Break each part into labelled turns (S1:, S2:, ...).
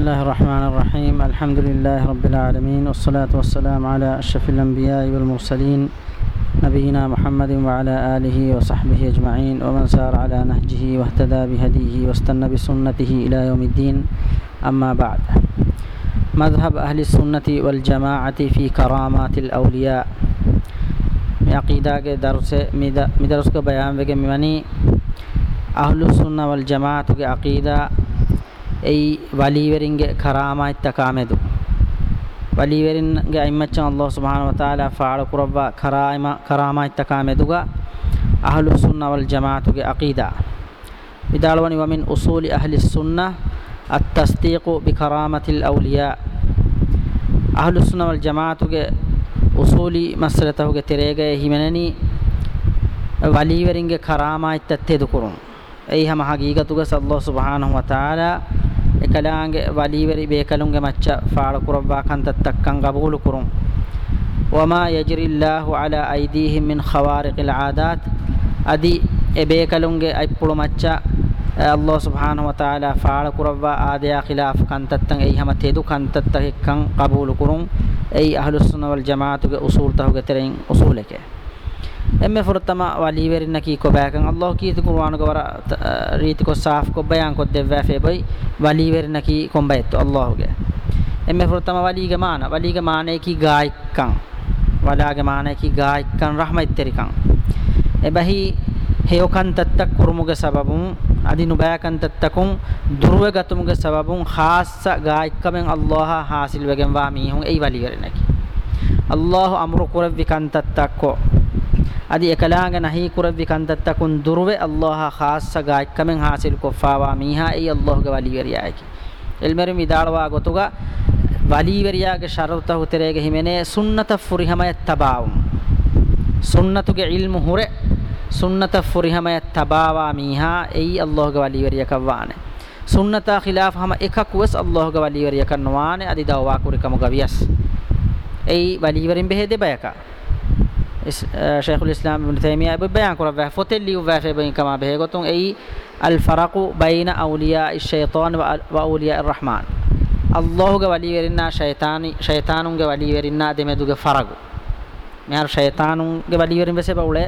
S1: الله الرحمن الرحيم الحمد لله رب العالمين والصلاة والسلام على أشرف الأنبياء والمرسلين نبينا محمد وعلى آله وصحبه أجمعين ومن سار على نهجه واهتدى بهديه واستنى بسنته إلى يوم الدين أما بعد مذهب أهل السنة والجماعة في كرامات الأولياء عقیدہ کے درس میں درس بك بیان أهل السنة والجماعة السنہ ඒ වලීවරින්ගේ කරාමායිත්ත කාමෙදු වලීවරින්ගේ අයිමච්චන් අල්ලාහ් සුබ්හානහු වතාලා ෆාල කුරබ්බා කරායිම කරාමායිත්ත කාමෙදුගා අහලු සුන්නා වල් ජමාතුගේ අකීදා විදාලවනි වමින් උසූලි අහලි සුන්නා අත්තස්දීකු බිකරාමතිල් අවුලියා අහලු සුන්නා වල් ජමාතුගේ උසූලි මස්රතහුගේ තෙරේගය හිමනනි වලීවරින්ගේ කරාමායිත්ත තෙදුකුරුන් ඒ හැම හගීගතුගේ සල්ලාහ් සුබ්හානහු වතාලා එකලාගේ වලීවරි බේකලුන්ගේ මච්ච ෆාල කුරවා කන්තත්තක්කන් ගබූලු කුරුම් වමා යජරි ල්ලාහු අලා අයිදීහිම් මින් ඛවාරිකිල් ආදාත් අදි එබේකලුන්ගේ අයිප්පුළු මච්චා අල්ලාහ් සුබ්හානහු වතාලා ෆාල කුරවා ආදයා ඛිලාෆ් කන්තත්තන් එයි හැම තේදු කන්තත්තකන් කබූලු කුරුම් එයි අහ්ලුස් සුන්නා වල් ජමාඅතුගේ උසූල් තහුගේ තරින් උසූලකේ emme furtama wali werinna ki ko bakan allah ki tu qur'an ko wara eh, riti ko saaf ko bayan ko devva fe boy wali werinna ki kombayto allah ge emme furtama wali ge mana wali ge mana ki gaikkan wala ge mana ki gaikkan rahmat terikan ebahi heokan tattak kurmuge sababun adinu bayakan tattakun durwe gatumuge sababun khassa gaikkamen allah hasil wegen wa mi hun ei wali werinna ki allah amru kuravvi kan tattakko adi ekalaanga nahi kuravvi kandattakun durve allah khassa gaikkamen hasil koffawa miha ei allah ga waliveriyaki elmerim idalwa gotuga waliveriyage sharuta huterege himene sunnata furihamaya tabawum sunnatuge ilmu hure sunnata furihamaya tabawa miha ei allah ga waliveriyakawwane sunnata khilaf hama ekakwes allah ga waliveriyakannwane adi dawwa kurikamu gavias ei waliverin behede bayaka শেখুল ইসলাম তাইমিয়া বয়ান করা ভ্যাহ ফতেল্লি ও ভ্যাফে বই কামা ভেহে গতং এই আল ফারাকু বাইনা আউলিয়া ইশাইতান ওয়া আউলিয়া আর রহমান আল্লাহকে ওয়ালি ওয়েরিন্না শৈতানি শৈতানুকে ওয়ালি ওয়েরিন্না দেমে দুগে ফারাগু මෙහර ෂයතානුන්ගේ වලිවරින් වෙසේ බවුලේ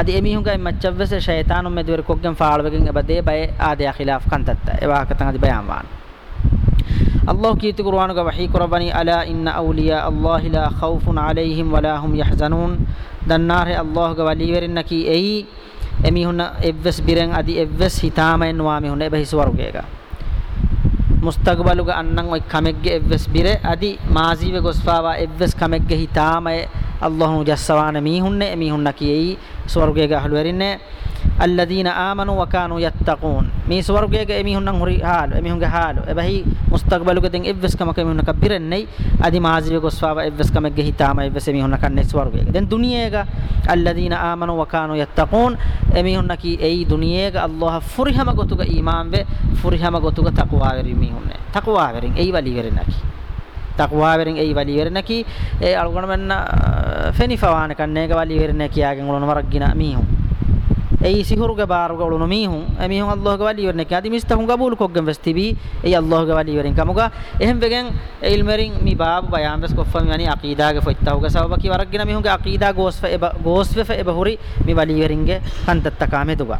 S1: අද එමිහුන්ගේ මච්චව්වසේ ෂයතානුන් මෙදුවර කොග්ගෙන් ෆාල්වකින් එබදේ බය ආදයා ඛිලාෆ් කන්තත්ත එවාකතන් අදි බයම් වාන আল্লাহ কীর্তি কুরআনগা বাহি কোরবানি আলা ইন্না আউলিয়া আল্লাহ লা খাউফুন আলাইহিম ওয়ালা হুম ইয়াহজানুন দন্নারে আল্লাহ গা ওয়ালিবের নাকি এই এমি হুন এভেস বিরেং আদি এভেস হিতামে নোয়ামি হুন এবে হিসওয়ার গেগা মুস্তাকবালুগা আন্নাং ওই খামেগগে এভেস বিরে আদি মাজিবে গোসফাওয়া এভেস খামেগগে হিতামে আল্লাহ জাসওয়ান মি হুন এমি হুন নাকি এই স্বর্গেগা হলুয়ারিনে අල්ලදීන ආමනු වකානු යත්තකූන් මේ ස්වර්ගයේ එමිහුන්නම් හොරි හාල එමිහුන්ගේ හාල එබැහි මුස්තක්බලුකෙන් එවස්කමක එමිහුන්නක බිරෙන්නේ අදි මාජිව ගොස්වාව එවස්කමක ගහිතාම එවස් එමිහුන්න කන්නේ ස්වර්ගයේ දැන් දුනියේක අල්ලදීන ආමනු වකානු යත්තකූන් එමිහුන්නකි එයි දුනියේක අල්ලාහ ෆුරිහම ගොතුක ඊමාන් වේ ෆුරිහම ගොතුක තක්වා වෙරි මිහුන්නේ තක්වා වෙරින් එයි වලි වෙරනකි තක්වාවරෙන් ඒ වලි වෙරණකි ඒ අලුගණ වෙන්න ෆෙනිෆවාන කන්නේක වලි වෙරණ කියාගෙන් උලන වරක් ගිනා මීහුන් ei sihuru ge bar ge ulunu mihun e mihun allah ge wali yorne kadi mista hun qabul ko gen vestibi ei allah ge wali yorin kamuga ehem vegen ilmerin mi bab bayan bes ko fami yani aqida ge foitta hoga sababa ki warag gina mihun ge aqida gos fe gos fe fe bahuri mi wali yorin ge kan tatta kame tuga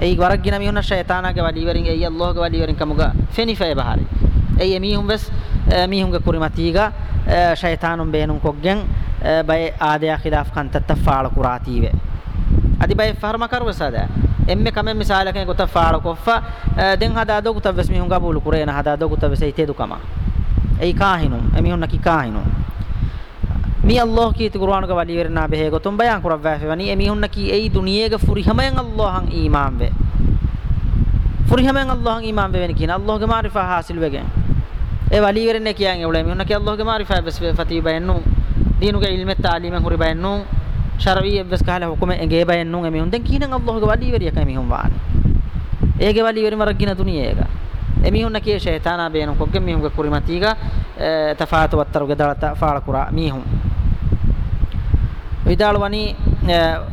S1: ei warag gina mihun shaytana ge wali yorin ei allah ge wali yorin kamuga feni fe bahari ei e mihun bes e, mihun ge kurimatiga e, shaytanum beenun koggen bay aadaya khilaf kan tatta faal kuratiwe adi bay fahma karu sada emme kamen misala ken gota faala koffa den hada do gota vesmi hunga bulu kurena hada do gota vesai te du kama ei kahinu emi hunna ki kahinu mi allah ki ti qur'an ga wali verna behe go tum bayan kurav ve wani emi hunna ki ei duniye ga furi hamayan allah han iman ve furi hamayan allah han iman ve wen kin allah ga marifa hasil ve gen e wali verne kiyan e ulai mi hunna ki allah ga marifa bes fati bayannu dinu ga ilme ta'limen huri bayannu ශරවීය වෙස් කහලා හුකුම එගේ බයෙන් නුන් එමි හොඳෙන් කීනන් අල්ලාහගේ වලි වෙරියක එමි home වාන ඒගේ වලි වෙරිම රගින තුනිය ඒක එමි හොන්න කී ෂයිතානා බයෙන් කොක්ගෙ මි හොම්ගේ කුරිමතිග තෆාතු වත්තරුගේ දලත ෆාල කුරා මි home විදාල වනි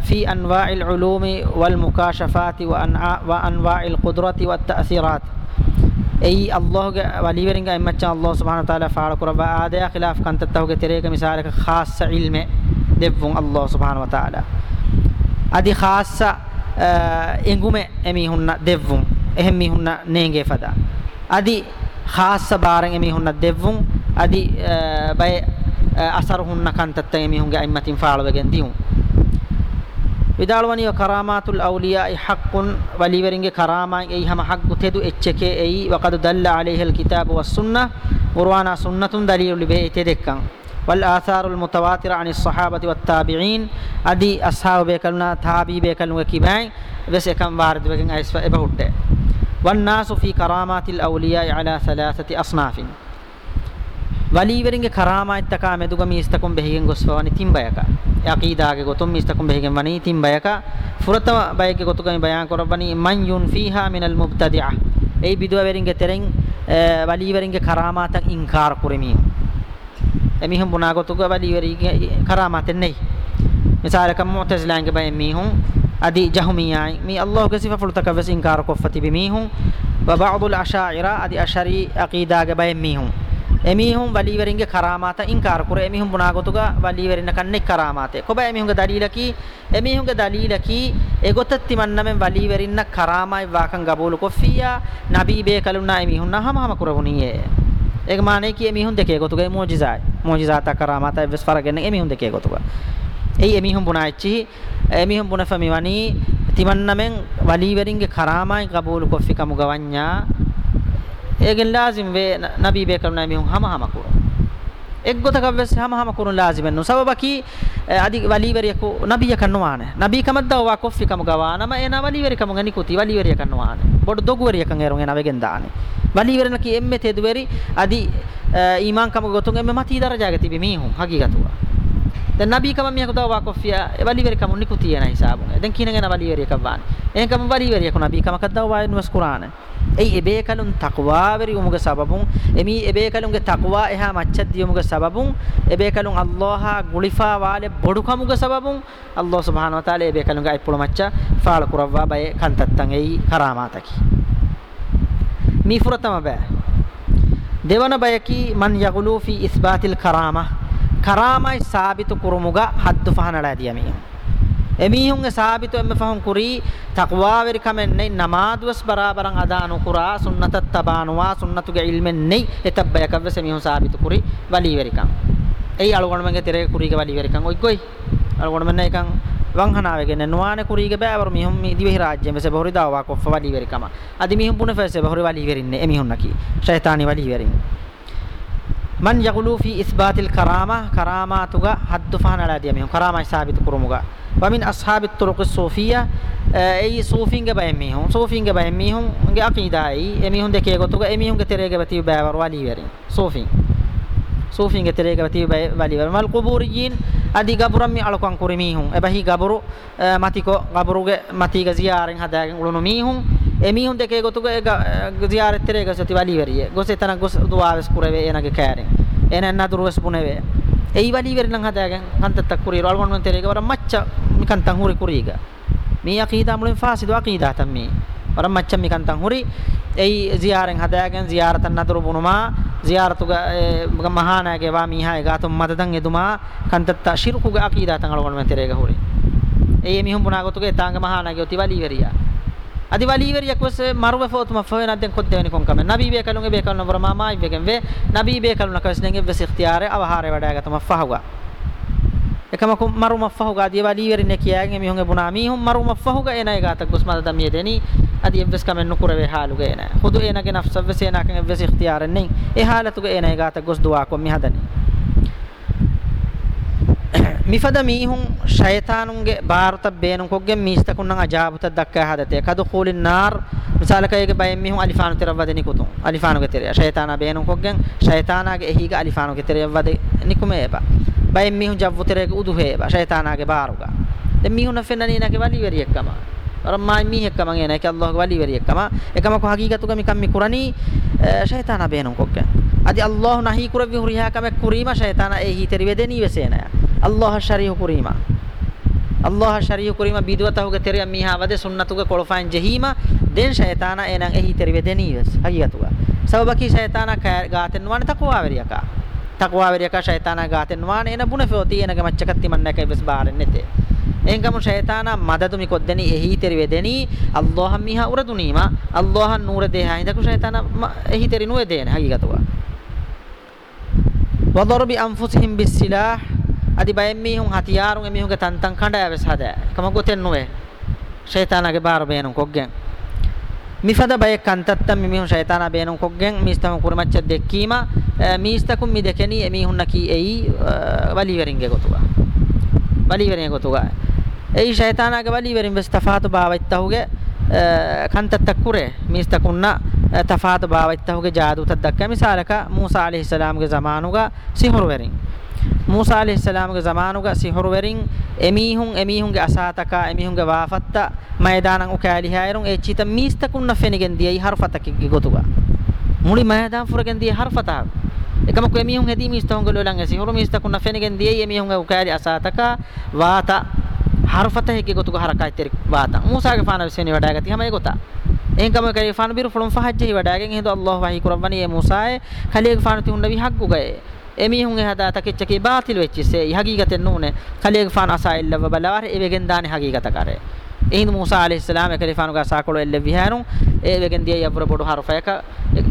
S1: في أنواع العلوم والمكاشفات وأنواع القدرة والتأثيرات أي الله وليبرنگا إمتشان الله سبحانه وتعالى فعل قربا آده خلاف كانت تتوقع تريك مثالك خاص علم දෙවුන් අල්ලාහ් සුබ්හානහු වතාලා අදි ખાસ එඟුමෙ එමිහුන්න දෙවුන් එහෙම මිහුන්න නේගේ ෆදා අදි ખાસ බාරෙන් එමිහුන්න දෙවුන් අදි බය අසරහුන්න කන්තත් එමිහුන්ගේ අයිමතින් ෆාලවගෙන් දියුන් විදාලවනිය කරාමාතුල් අවලියායි හක්කුන් වලිවරින්ගේ කරාමායි එයි හැම හක්කු තෙදු එච්චකේ එයි වකද දල්ලා আলাইහිල් කිතාබ වස් සුන්නා මුර්වානා සුන්නතුන් දලීලු බේ තෙදෙක්කන් والآثار المتواترة عن الصحابة والتابعين أدي أصحاب بكلنا تابي بكلنا كباي بس كم وارد بكن أيس فبهوت والناس في كرامات الأولياء على ثلاثة أصناف වලීවරින්ගේ කරාමායිත්තක මෙදුග මිස්තකුම් බෙහිගෙන් ගොස්වවනි තින් බයක යකීදාගේ ගොතුම් මිස්තකුම් බෙහිගෙන් වනි තින් බයක ෆුරතම බයක ගොතුගමි බයන් කරබනි මන් යුන් ෆීහා මිනල් මුබ්තදිඅ ඒ බිදුවවරින්ගේ තෙරෙන් වලීවරින්ගේ කරාමාතක් ඉන්කාර කුරෙමි emihun bunagotuga wali wari karamaten nei misala kam mu'tazilange bay emihun adi jahumiyai mi allah ke sifa fultaka wes inkar ko fati bimihun wa ba'd al ash'ira adi ashari aqida ge bay emihun emihun wali weringe karamata inkar kore emihun bunagotuga wali werinna kanne karamate ko bay emihun ge dalila ki emihun ge dalila ki egotatti mannamen wali werinna karamai wakan gabulu ko fiya nabi be kaluna emihun na hama hama kurawuniye ඒක මානේ කිය මිහුන් දෙකේ ගොතුගේ මොජිසායි මොජිසාතා කරාමතා එවස් ෆරගෙන්නේ මිහුන් දෙකේ ගොතුගා එයි එමිහුම් පුනාච්චි එමිහුම් පුනෆමි වනි තිමන්නමෙන් වලීවරින්ගේ කරාමයි කබූල් coffee කමු ගවඤ්ඤා again ලාසිම් වේ නබී බේ කරුණා මිහුම් හම හම කෝ එක් ගොතක වෙස් හම හම කරුණ ලාසිමෙන් නොසබබකි අදි වලීවරිය කෝ නබිය කන්නවාන නබී කමද්දව වා කොෆි කමු ගවානම එන වලීවරි කමු ගනි කුති වලීවරිය කන්නවාන බොඩ දොගුවරිය කන් එරුන් එන වෙගෙන් දානේ wali werena ki emme tedweri adi iman kam gotun emme mati daraja gati bi mihun hagigatuwa දැන් නබී කම මියක දව වාකොෆියා වලිවර කම නිකු තියෙන හිසාබුන දැන් කිනගෙන වලිවර එකක් වාන එහෙන් කම වලිවර එක නබී කම කද්දව වායන වස් කුරාන එයි එබේ කලුන් තක්වා වෙරි උමුග සබබුන් එමි එබේ කලුන්ගේ තක්වා එහා මච්චද්දි උමුග සබබුන් එබේ කලුන් අල්ලාහා ගුලිෆා වාලෙ බොඩු කමුග සබබුන් අල්ලාහ් සුබ්හානහු වතාලා එබේ කලුන්ගේ අයිපුල මච්චා ෆාල කුරවවා බය කන්තත්තන් එයි කරාමාතකි මී ෆුරතම බෑ දෙවන බයකි මන් යගලූ ෆී ඉස්බාතිල් කරාමා කරාමයි සාබිතු කුරුමුග හද්දු ෆහනලා දියමි එමීහුන්ගේ සාබිතු එම්ම ෆහම් කුරී තක්වා වෙරිකමෙන්නේ නමාදුස් බරාබරන් අදා නුකුරා සුන්නතත් තබානවා සුන්නතුගේ ඉල්මෙන්නේ එතබ්බයකව සෙමීහුන් සාබිතු කුරි වලී වෙරිකම් ඒ අලුගොණමගේ තිරේ කුරීගේ වලී වෙරිකම් ඔයි කොයි අලුගොණමන්නේ එකන් ವಂಹನಾವೆಗೆನೆ ನುವಾನೆ ಕುರಿಗೆ ಬೇವರು ಮಿಹುಂ ಇದಿವೆ ರಾಜ್ಯ ಮೆಸೆ ಬಹುರಿ ದಾವಾ ಕೊಫ ವಲಿವೆರಿ ಕಮ ಅದಿ ಮಿಹುಂ ಪುನೆ ಫೆಸೆ ಬಹುರಿ ವಲಿವೆರಿನ್ನೆ ಎ ಮಿಹುಂ ನಕಿ ಶೈತಾನಿ ವಲಿವೆರಿನ್ ಮನ್ ಯಗುಲು ಫಿ ಇಸ್ಬಾತಿಲ್ ಕರಾಮ ಕರಾಮಾತುಗ ಹದ್ದು ಫಹನಳ ಅದಿ ಮಿಹುಂ ಕರಾಮ ಸಾಬಿತ್ ಕುರುಮುಗ ವಮಿನ್ ಅಸ್ಹಾಬಿ ತುರುಕ್ ಸೂಫಿಯಾ ඒ සූෆින්ගේ බය මිහුන් සූෆින්ගේ බය මිහුන්ගේ අකීදායි එමිහුන් දෙකේ ගොතුක එමිහුන්ගේ තෙරේගේ බතිව බෑවර වලීවරින් සූෆින් සූෆින්ගේ තෙලේක වති වැලිවල මල් කුබූරියින් අදි ගබුරම් අලකන් කුරි මීහුන් එබහි ගබුරු මතිකෝ ගබුරුගේ මතිග ziyaren හදාගෙන උළුණු මීහුන් එමීහුන් දෙකේ ගොතුගේ ziyaret තෙලේක සති වැලිවරිය ගොස එතන ගොස දුවාවස් කුරවේ එනගේ කෑරෙන් එනන්න දුරවස් පුනේවේ එයි වැලිවරණ හදාගෙන හන්තත්තක් කුරි රල්ගොන් තෙලේක වර මච්ච මිකන් තන් හුරි කුරීග මේ අකීදා මුලින් ෆාසිදු අකීදා තම්මේ වරම් මච්චම් මිකන්තන් හුරි ඒ ziyaren hadagen ziyaratan nadru bunuma ziyaratu ga mahana ge wa miha e gatum madadan eduma kantatta shirku ga aqida tan algon men terega hore e mihum buna gotu ge tanga mahana ge otivali veriya adivali veriya kos marwa fotuma fena den kod deveni kon kame nabi be kalun e be kalun warma ma e be gen ve nabi be kalun kas nenge ve ikhtiyare awhare wada ga tuma fahuga ekamaku maru maffahuga adi wali werinne kiyagen mi honge buna mi hum maru maffahuga enai gata gusmada damiye deni adi ebbes kamen nukurave haluga enai khudu enage nafsavve sena kan ebbes ikhtiyaren nei e halatuga enai gata gus duwa ko mi hadani mifada mihun shaytanunge baaruta beenun kogge mistakunnan ajabuta dakka hadate kadu khulin nar misalaka yege bayen mihun alifanu terawade nikutun alifanu ge tere shaytana beenun koggen shaytana ge ehiga alifanu ge terewade nikume eba bayen mihun javvu terege udu heba shaytana ge baaruga den mihun fennani nake wali weri ekkama ramma mi ekkama ngena ke allah ge wali weri ekkama ekama ko hagigatu ge mikam mi kurani shaytana beenun koggen adi allah nahi kuravi huriha kame kurima shaytana ehi terewede ni wesena Allah ಶರಿಯು ಕುರೀಮಾ Allah ಶರಿಯು ಕುರಿಮ ಬಿದ್ವತ ಹೋಗ ತೆರೆಯ ಮೀಹಾವದೆ ಸುನ್ನತುಗ ಕೊಳಫಾಯನ್ ಜಹೀಮ then ಶೈತಾನ ಏನಂ ಎಹಿ ತೆರಿವೆ ದೆನೀವಸ್ ಹಗಿಯತುಗ ಸಬಬಕಿ ಶೈತಾನ ಗಾತೆನ್ ವಾಣ ತಕ್ವಾವರಿಯಕ ತಕ್ವಾವರಿಯಕ ಶೈತಾನ ಗಾತೆನ್ ವಾಣ ಏನ ಬುನಫೋತಿ ಏನಗ ಮಚ್ಚಕತ್ತಿ ಮನ್ನಕ ibis ಬಾರನ್ನೆತೆ ಎಂಗಮ ಶೈತಾನ ಮದದು ಮಿಕೊದ್ದನಿ ಎಹಿ ತೆರಿವೆ ದೆನಿ Allah ಮೀಹಾ ಉರದುನೀಮ Allah ನೂರ ದೇಹ ಹಿಂದಕು ಶೈತಾನ ಎಹಿ ತೆರಿ ನುವೆ ದೇನ ಹಗಿಯತುಗ ವದರ್ಬಿ ಅನ್ಫುಸಿಹಿಂ ಬಿಸ್ಸಿಲಾಹ್ අදි බයෙන් මීහුන් හතියාරුන් එමිහුන්ගේ තන්තන් කණ්ඩායවස් හදා කම ගොතෙන් නොවේ ෂයිතානාගේ බාර බේනුන් කොග්ගෙන් මිෆද බය කන්තත්තම් මිහුන් ෂයිතානා බේනුන් කොග්ගෙන් මිස්තම කුරමච්ච දෙක්කීම මිස්තකුම් මි දෙකෙනි එමිහුන්න කී එයි වලිවරින්ගේ ගොතුවා වලිවරින්ගේ ගොතුවා එයි ෂයිතානාගේ වලිවරින් වෙස්තෆාතු බාවයිත්තහුගේ කන්තත්තක් කුරේ මිස්තකුන්නා තෆාත බාවච්තහුගේ ජාදූතක් දක්වා මිසාලක මූසා আলাইහිස්සලාම්ගේ zamanuga සිහුරු වෙරින් මූසා আলাইහිස්සලාම්ගේ zamanuga සිහුරු වෙරින් එමීහුන් එමීහුන්ගේ අසාතක එමීහුන්ගේ වාෆත්ත මයිදානන් උකෑලිහායරුන් ඒ චිත මීස්තකුන්න ෆෙනිගෙන් දියයි හර්ෆතකගේ ගොතුගා මුලි මයදාන් ෆුරගෙන් දිය හර්ෆතා එකම කෝ එමීහුන් හෙදී මීස්තහුන්ගේ ලොලන් ඇසි හුරු මීස්තකුන්න ෆෙනිගෙන් දියයි එමීහුන්ගේ උකෑලි අසාතක වාත හර්ෆතහගේ ගොතුගා හරකයි තෙරි වාත මූසාගේ ෆාන විසෙනි වඩා ගති හැම ඒ ගොතා එංගම කරේ ෆාන බිරු ෆලොම් ෆහජ්ජි වඩාගෙන් හින්දු අල්ලාහ් වහී කුරබ්බනි ඒ මුසායි කලියක ෆාන තුන් නබි හග්ගු ගයේ එමිහුන් එහදා තකිච්චකේ බාතිල් වෙච්චිසේ ඉහගීගතෙන් නුනේ කලියක ෆාන අසයිල්ලව බලවර ඒ වෙගෙන් දානේ හගීගත කරේ එහිඳ මූසා আলাইহিস සලාම කලිය ෆානුග සාකොල එල්ල විහාරු ඒ වෙගෙන් දිය යබර බොඩු හර්ෆයක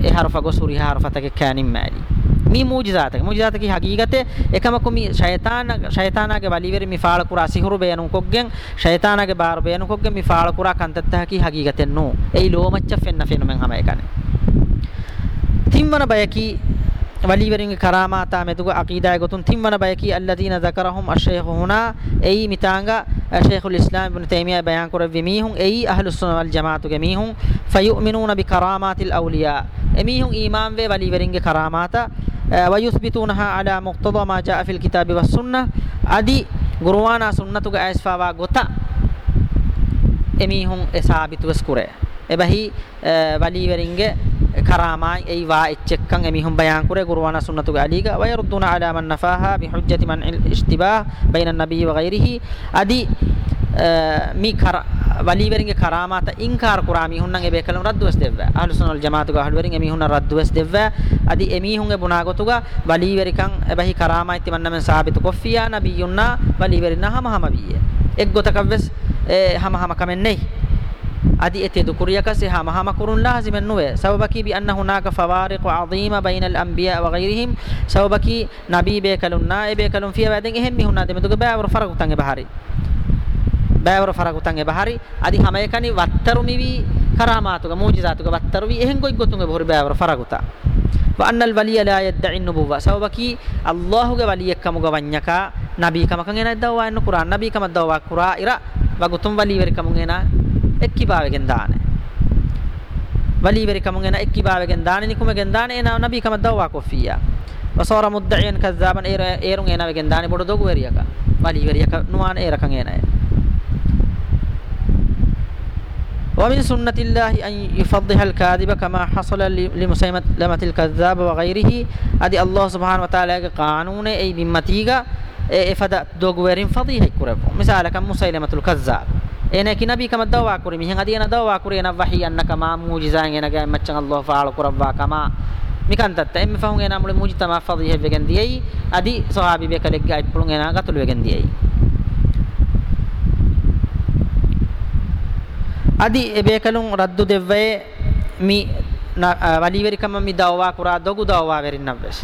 S1: ඒ හර්ෆ ගොසුරි හර්ෆ තක කෑනින් මෑලි මේ මුජිසාතක මුජිසාතක හගීගතේ එකමකුමි ෂයතාන ෂයතානගේ වලිවර මිෆාල කුරා සිහුරු බයනු කොග්ගෙන් ෂයතානගේ බාර බයනු කොග්ගෙන් මිෆාල කුරා කන්තත්තහකි හගීගතෙන් නෝ එයි ලෝමච්ච ෆෙන්න ෆෙනුමෙන් හැම එකනේ තිම්වන බයකි වලීවරින්ගේ කරාමාතා මෙතුග අකීදාය ගොතුන් තිම්මන බයකි අල්ලදීන දකරහුම් අෂේඛ හුනා එයි මිතාංග ෂේඛුල් ඉස්ලාම් ඉබ්නු තේමියා බයාන් කරවි මීහුන් එයි අහ්ලුස් සුන වල් ජමාතුගේ මීහුන් ෆයුමිනුන බි කරාමාතිල් අවලියා එමීහුන් ඊමාන් වේ වලීවරින්ගේ කරාමාතා වයුස්බිතුනහා අලා මුක්තදා මා ජා ෆිල් කිතාබි වස් සුන්නා අදි ගුරුවානා සුන්නතුග ඇස්ෆාවා ගොත එමීහුන් එසාබිතුස් කුරේ එබහි වලීවරින්ගේ කරාමා ඒවා එච්චෙක්කන් එමිහුම් බයන් කුරේ ගුරුවාන සුන්නතුගේ අලීග වයරුද්දුන අලා මන් නෆාහා බිහුජ්ජති මන් ඉෂ්තිබාහ බයින නබී වගෛරිහි අදි මි කර වලිවරින්ගේ කරාමාත ඉන්කාර කුරා මිහුන්නන් ඒ බේකලම් රද්දුවස් දෙව්වා අහ්ලුසුනල් ජමාතුගේ අහ්ලුවරින් එමිහුන්න රද්දුවස් දෙව්වා අදි එමිහුන්ගේ බුනාගතුගා වලිවරිකන් එබහි කරාමායිති මන්නම සාබිත කොෆියා නබියුන්නා වලිවරින්නා හමහම විය එක් ගොතකවස් හමහම කමෙන්නේ adi ete dhukuriya kasi ha maha makurun laziman nuwe sababaki bi anna hunaka fawariq azima baina al anbiya wa ghayrihim sababaki nabi be kalun naibe kalun fiya waden ehemmi hunna de meduga baawar faraq utange bahari baawar faraq utange bahari adi hamayekani wattaru miwi karamatuga mu'jizatuga wattaru wi ehen goy gotunge bahori baawar faraq uta wa anna al waliya la yad'i an nubuwwa sababaki allahuge waliyakkamuga wanyaka nabi kamakan ena dawwa en qur'an nabi kamadawwa qura'ira wa gutum waliywer kamun ena එක්කිබාවගෙන් දාන වලීවරි කමුගෙන එක්කිබාවගෙන් දානනි කුමගෙන් දාන එනා නබී කම දවවා කොෆියා වසෝර මුද්දයන් කද්දාබන් ඒර ඒරුන් එනාවගෙන් දානි බොඩ දොගු වෙරියක වලීවරියක නුවාන ඒරකන් එනාය ومن سنة الله أن يفضح الكاذب كما حصل لمسيمة لمة الكذاب وغيره أدي الله سبحانه وتعالى قانون أي بمتيغا إفدا دوغويرين فضيح كربو مثال كم مسيلمة الكذاب ene kinabi kama dawa kuri mihen adiyana dawa kuri ena wahi annaka ma mujiza hen ena ga machan allah faal kurabwa kama mikan tatta emme fahun ena mule mujita ma fadhi he vegen diyai adi sahabi be kale ga ipulun ena gatul vegen diyai adi ebe kalun raddu devve mi ah, waliveri kama mi dawa kura dogu dawa verin navves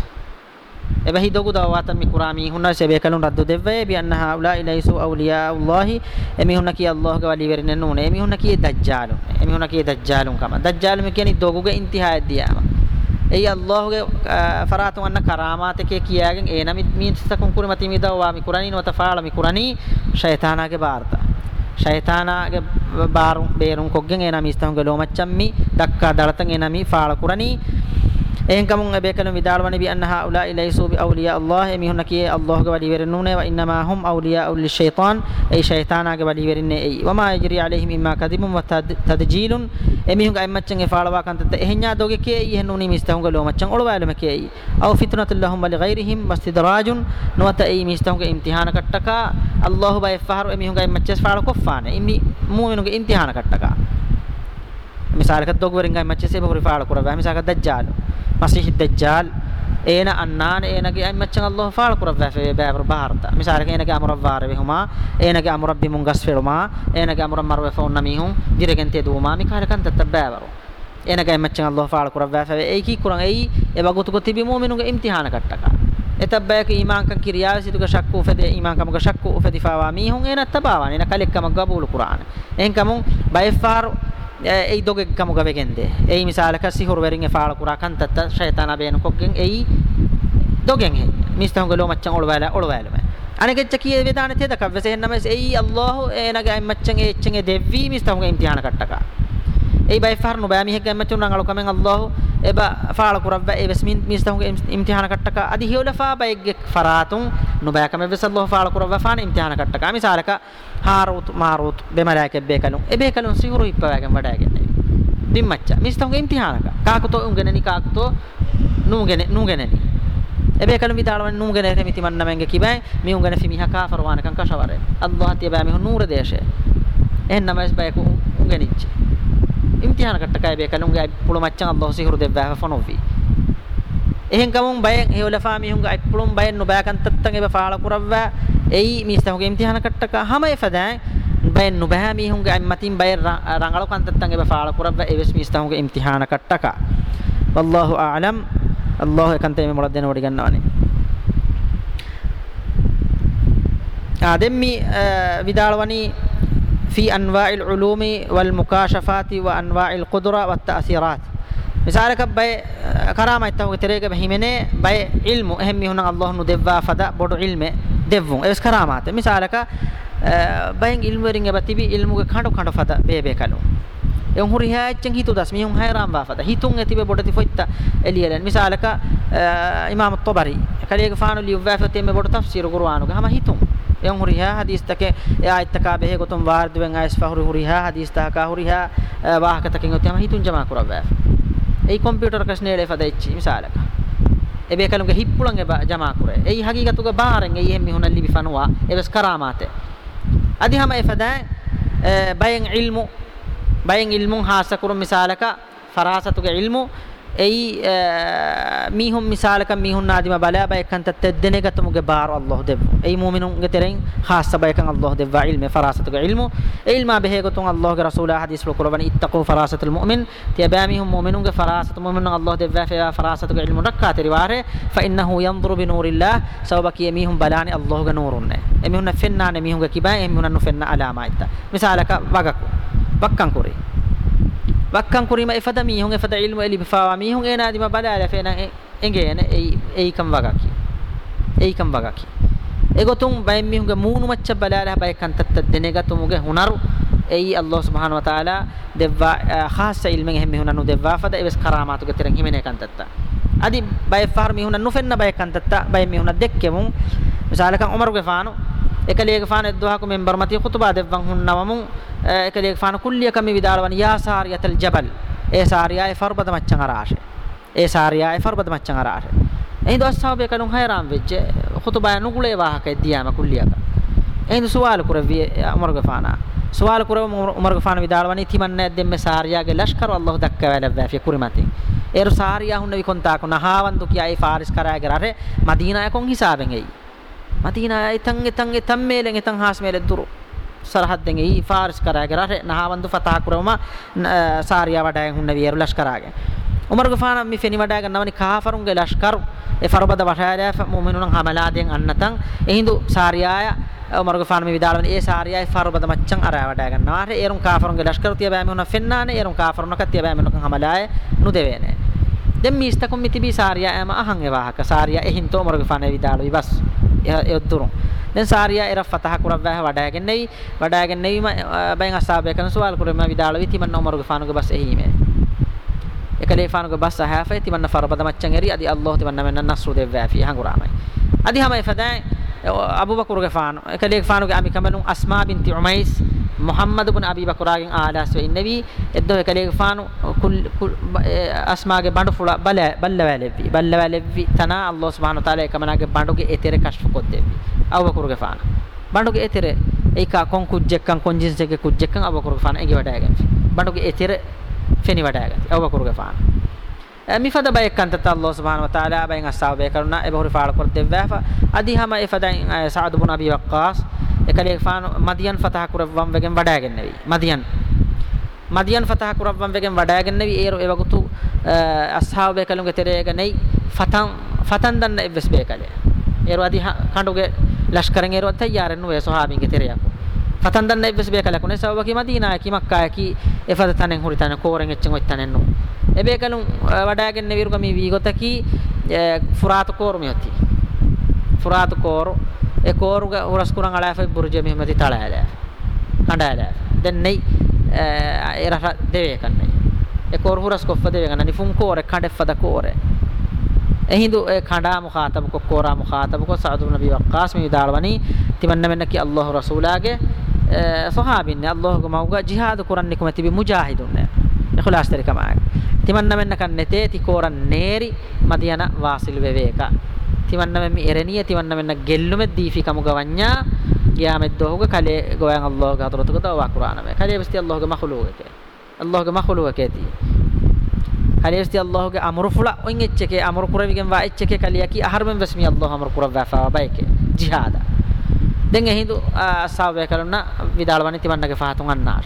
S1: එබැහි දොගු දවවාත මිකුරාමි හුන්න සෙබේ කලුන් රද්දු දෙව්වේ බියන්න හාඋලා ඉලයිසු අවලියා උල්ලාහි එමි හුන්න කී අල්ලාහ්ගේ වලි වෙරෙන්න නුනේ එමි හුන්න කී දජ්ජාලුන් එමි හුන්න කී දජ්ජාලුන් කම දජ්ජාලු කියන්නේ දොගුගේ ඉන්තිහාය දියාම එයි අල්ලාහ්ගේ ෆරාතුන් අන්න කරාමාතකේ කියාගෙන් එනමි මින්සකුන් කුරමති මිදවවා මිකුරානි නොතෆාල මිකුරානි ෂයතානාගේ බාර්තා ෂයතානාගේ බාරුන් බේරුන් කොග්ගෙන් එනමි ඉස්තංගේ ලෝමච්චම්මි දක්කා දලතන් එනමි ෆාල කුරානි එහෙන් කමුන් අබේකලු විදාල්වනි බි අන්නහා උලා ඉලයිසු බි අවලියා අල්ලාහ් එමිහුන කියේ අල්ලාහ්ගේ වලි වෙරනුනේ ව ඉන්නමා හුම් අවලියා උල් ෂයිතාන් ඒ ෂයිතානාගේ වලි වෙරින්නේ ඒ වමා යජරි අලයිහිම් ඉම්මා කදිබුම් ව තදජීලුන් එමිහුගේ අයිමච්චන් එෆාලවා කන්තත එහෙන්යා දෝගේ කියේ එහෙන්නුනි මිස්තහුගේ ලෝමච්චන් ඔලවැලම කියේ අව ෆිතනතුල්ලාහුම් වලි ගෛරිහිම් වස්තිදරාජුන් නොත ඒ මිස්තහුගේ ඉම්තිහාන කට්ටකා අල්ලාහ් බයි ෆහරු එමිහුගේ අයිමච්චස් ෆාල කොෆානේ ඉම්නි මුමිනුගේ ඉම්තිහාන කට්ටකා misaalkat dogwar inga machese bogri faal kurava misaalkat dajjal masih dajjal eena annaan eenage ammachan allah faal kurava fe baabur baharta misaalak eenage amuravvaare behuma eenage amurabbi mungas feruma eenage amurammarwe fe onnamihum diregente duuma mikaalakan tattabbaabaru eenage ammachan allah faal kurava fe eiki kuran ei ebagutugo tibi mu'minuge imtihana kattaka etabbayak iimaankan kiriyaa situga shakku ufede iimaankamuga shakku ufedifaawa miihun eena tabaawaan eena kalikkama gabulu qur'aan ehinkamun bayfaaru Eh, ei doge kamuga vegende ei misalaka sihur weringe faala kura kantatta shaytana been kokgen ei dogen he mistahunga lo maccan olwala olwala me anegeccha kiye vedana te da kavese ennames ei allah enage ai maccan e echen e devvi mistahunga imtihana kattaka ei bai farnu bai mihega maccan rangalu kamen allah eba faala kura ba e besmin mistahunga imtihana kattaka adi hiola fa bai ge faratun nubaya kamen ves allah faala kura wa faana imtihana kattaka misalaka ಹಾರೂತ್ ಮಾರೂತ್ ಬೆಮರಾಕೆ ಬೇಕಲು ಎ ಬೇಕಲು ಸಿಗುರು ಇಪ್ಪವಾಗೆ ವಡಾಗೆ ದಿಮ್ಮಚ್ಚ ಮಿಸ್ತಂಗೆ ಇಂತಿಹಾನಕ ಕಾಕುತೋ ಉಂಗೆನನಿ ಕಾಕುತೋ ನೂಗೆನೆ ನೂಗೆನನಿ ಎ ಬೇಕಲು ವಿದಾಳವನ್ ನೂಗೆನೆ ಮಿತಿ ಮನ್ನಮೆಂಗೆ ಕಿಬೈ ಮಿ ಉಂಗೆನೆ ಫಿಮಿಹ ಕಾಫರ್ವಾನಕಂ ಕಶವರೆ ಅಲ್ಲಾಹ ತಿಯಬೈ ಮಿಹು ನೂರ ದೇಶೆ ಎನ್ನ ಮಸ್ ಬೈಕು ಉಂಗೆನಿಚ್ಚೆ imtihan katta kay be kalunga pulo maccan allah sihur de ba fa novi ehen kamun bayen e ulafa mi hunga ipulum bayen nubaya kan tattan eba faala kurawwa ei mi stahuge imtihana kattaka hama efadan bayen nubaya mi hunga ammatin bayen rangalu kan tattan eba faala kurawwa eves mi stahuge imtihana kattaka wallahu a'lam allah ekante me molad dena wadi gannawani ademmi vidalwani fi anwa'il ulumi wal mukashafati wa anwa'il qudra wat ta'sirat misaraka bay karama ittamu terega behimene bay ilmu ehmi hunan allah nu devwa fada bodu ilme devvun es karamate misaraka bayin ilmuring ebatibi ilmuge khando khando fada bebe kalu එම් හුරි හැච්චෙන් හිතුදස් මිහුන් හැරම් වාපත හිතුන් ඇතිබ බොඩති ෆොයිත්ත එලියලන් මිසාලක ඉමාම් තබරි කලියක ෆානු ලිව්වාෆත තෙම බොඩ තෆ්සීර කුර්ආනුක හම හිතුන් එම් හුරි හා හදීස් තකේ එයා ඉත්තකා බෙහෙ ගොතම් වාර්දුවෙන් ආයස් ෆහුරි හුරි හා හදීස් තකා හුරි හා වාහකතකින් ඔතම හිතුන් ජමා කරවවා এই কম্পিউটার কাছে নেড়ে ফাদাইছি মিসালাকা ebe kalunga hippulange ba jama kure ei hagigatuga baaren ei hemmi hona libi fanwa ebes karamate adi hama efada eh, bayen ilmu bayen ilmun hasa kurum misalaka farasatuga ilmu ei mihum misalaka mihun nadima bala ba ekan tatte dene gatumu ge bar Allah dev ei mu'minun ge tereng khas ba ekan Allah dev wa ilme farasatu ge ilmu ilma behe gotun Allah ge rasul hadis lo kurban ittaqu farasatul mu'min tiaba mihum mu'minun ge farasatu mu'minun Allah dev wa farasatu ge ilmu rakka teri ware fa innahu yanzuru bi nurillah sawba ki mihum balani Allah ge nurunne emihun fenna ne mihun ge kibai emihun nu fenna alama itta misalaka wagaku bakkan kore bakkan kurima efada mihun efada ilmu eli befawa mihun enadima balala fe nan e- enge ene ei ei kam wagaki ei kam wagaki egotun bay mihun ge muunu macca balala bay kan tatta denega tumuge hunaru ei Allah subhanahu wa taala devva eh, khassa ilmen hem mihunanu devva fada eves karamatu ge tereng himene kan tatta adi bay far mihun nu fenna bay kan tatta bay mihun dekkemu misalakan Umar ge faanu ekaliga faana duha ku member mati khutba devvan hunnawamun ekaliga faana kulliya kami vidalwan ya sariyatal jabal e sariya e farbada machan arashe e sariya e farbada machan arashe ehin dos sahabe kalun hayran vejje khutba nugule wahaka diyama kulliya ka ehin suwal kuravi umar ga faana suwal kurav umar ga faana vidalwan itimanna demme sariya ge lashkar allah dakkawala vafi kurimati er sariya hunnavi konta ko nahawandu kiya e faris karaya gerare madina kon hisaben ei Medina ඉතන් ඉතන් ඉතන් මේලෙන් ඉතන් හාස් මේලෙ දුරු සරහද්දෙන් ඒ ෆාරිස් කරාගෙන රහ නහවන්දු ෆතහ කුරවම සාරියා වඩයන් හුන්න වියරු ලෂ්කරාගෙන උමර් ගෆාන මි ෆෙනි වඩයන් නවනි කාෆරුන්ගේ ලෂ්කරු ඒ ෆරබද වශාරයා මුමිනුන් හමලාදෙන් අන්නතන් එහිඳු සාරියාය උමර් ගෆාන මි විදාලවන ඒ සාරියායි ෆරබද මච්චන් අරා වඩය ගන්නවා රේ එරුන් කාෆරුන්ගේ ලෂ්කරු තිය බෑමි හුන ෆෙන්නානේ එරුන් කාෆරුන්ක තිය බෑමි නුකන් හමලාය නුදෙවේනේ දෙම්මීස්තකුම් මිතිබී සාරියා ඇම අහන් එවාහක සාරියා එහින් තෝමරග ෆනේ විදාලුයි bus යොද්දුරු දැන් සාරියා එර ෆතහ කුරවැහ වඩාගෙන නෙයි වඩාගෙන නෙයි බයෙන් අසාබය කරන සුවල් කුරෙම විදාලුයි තිමන් නෝමරග ෆානුග බස් එහිමේ එකලේ ෆානුග බස් අහාෆේ තිමන් ෆරබද මච්චන් එරි අදි අල්ලාහ් තිමන් නමෙන් නස්රු දෙවෑ ෆී හංගුරාමයි අදි හැම ෆදායි Abu බකුරගේ ෆානු එකලේ ෆානුගේ අමි කමලුන් අස්මා බින්ති උමයිස් محمد بن ابي بكراگين آلاس و النبي ادو كلي فانو كل كل اسماء باندو فلا بل بل والبي بل والبي تنا الله سبحانه وتعالى كمنا کے باندو کے اتر کشف کو دے او بکر کے فانا باندو کے اتر ایکا کون کجکن کون جنس کے کجکن او بکر کے فانا اگے وٹا گن باندو کے اتر فنی وٹا گن او بکر کے فانا mifada bay kanta Allah subhanahu wa ta'ala bay asaw be karuna e bahuri faal kor devva fa adi hama e fada Sa'd ibn Abi Waqqas ekali fan Madian fatah kurabwam wegen wadagen nevi Madian Madian fatah kurabwam wegen wadagen nevi e e wagutu asaw be kalunge terega nei fatan fatan dan e bes be kale e ro adi kanduge lashkaren e ro tayyaren nu e sahabinge terega fatan dan e bes be kale kone sawaki Madina ki Makkah ki e fada tanen huritanen koren etchen ottanen nu එබේකලුම් වඩාගෙන නෙවිරුකම වීගොතකි ෆුරාත් කෝරු මෙහති ෆුරාත් කෝරු ඒ කෝරු උරස් කුරන් අලාෆයි බුරුජ මෙහෙමති තලාල කණ්ඩාල දැන් නෙයි ඒ රහ දෙවේ කන්නේ ඒ කෝරු උරස් කොෆ දෙවේ කන්නේ නිෆුම් කෝරේ කණ්ඩේ ෆද කෝරේ එහිදු ඒ කණ්ඩා මුඛාතබ කො කෝරා මුඛාතබ කො සාදුබ් නබි වක්කාස් මේ දාලවනි තිමන්න මෙන්න කි අල්ලාහ් රසූලාගේ සහාබින්නේ අල්ලාහ්ගේ මව්ගා ජිහාද් කරන්නේ කොමතිබි මුජාහිදුන්නේ නිකුලාස්තරිකමාග තිමන්නමෙන්න කන්නතේ තිකෝරන් නේරි මදියන වාසිල් වෙවේක තිමන්නමෙ ඉරණිය තිමන්නමෙන්න ගෙල්ලුමෙ දීෆි කමුගවඤ්ඤා ගියාමෙද්දෝහුග කලේ ගෝයන් අල්ලාහ් ගාතරතුක තව කුරානමෙ කලේ විස්ති අල්ලාහ්ගේ මහලුවකේ අල්ලාහ්ගේ මහලුවකේති කලියස්ති අල්ලාහ්ගේ අමරු ෆුලා ඔයින් එච්චකේ අමරු කුරවිගෙන් වා එච්චකේ කලියකි අහර්මෙන් වස්මි අල්ලාහ් අමරු කුරවා ෆාබයිකේ ජිහාදා දැන් එහිඳු අසාවය කරන විදාලවනි තිමන්නගේ ෆාතුන් අන්නාර්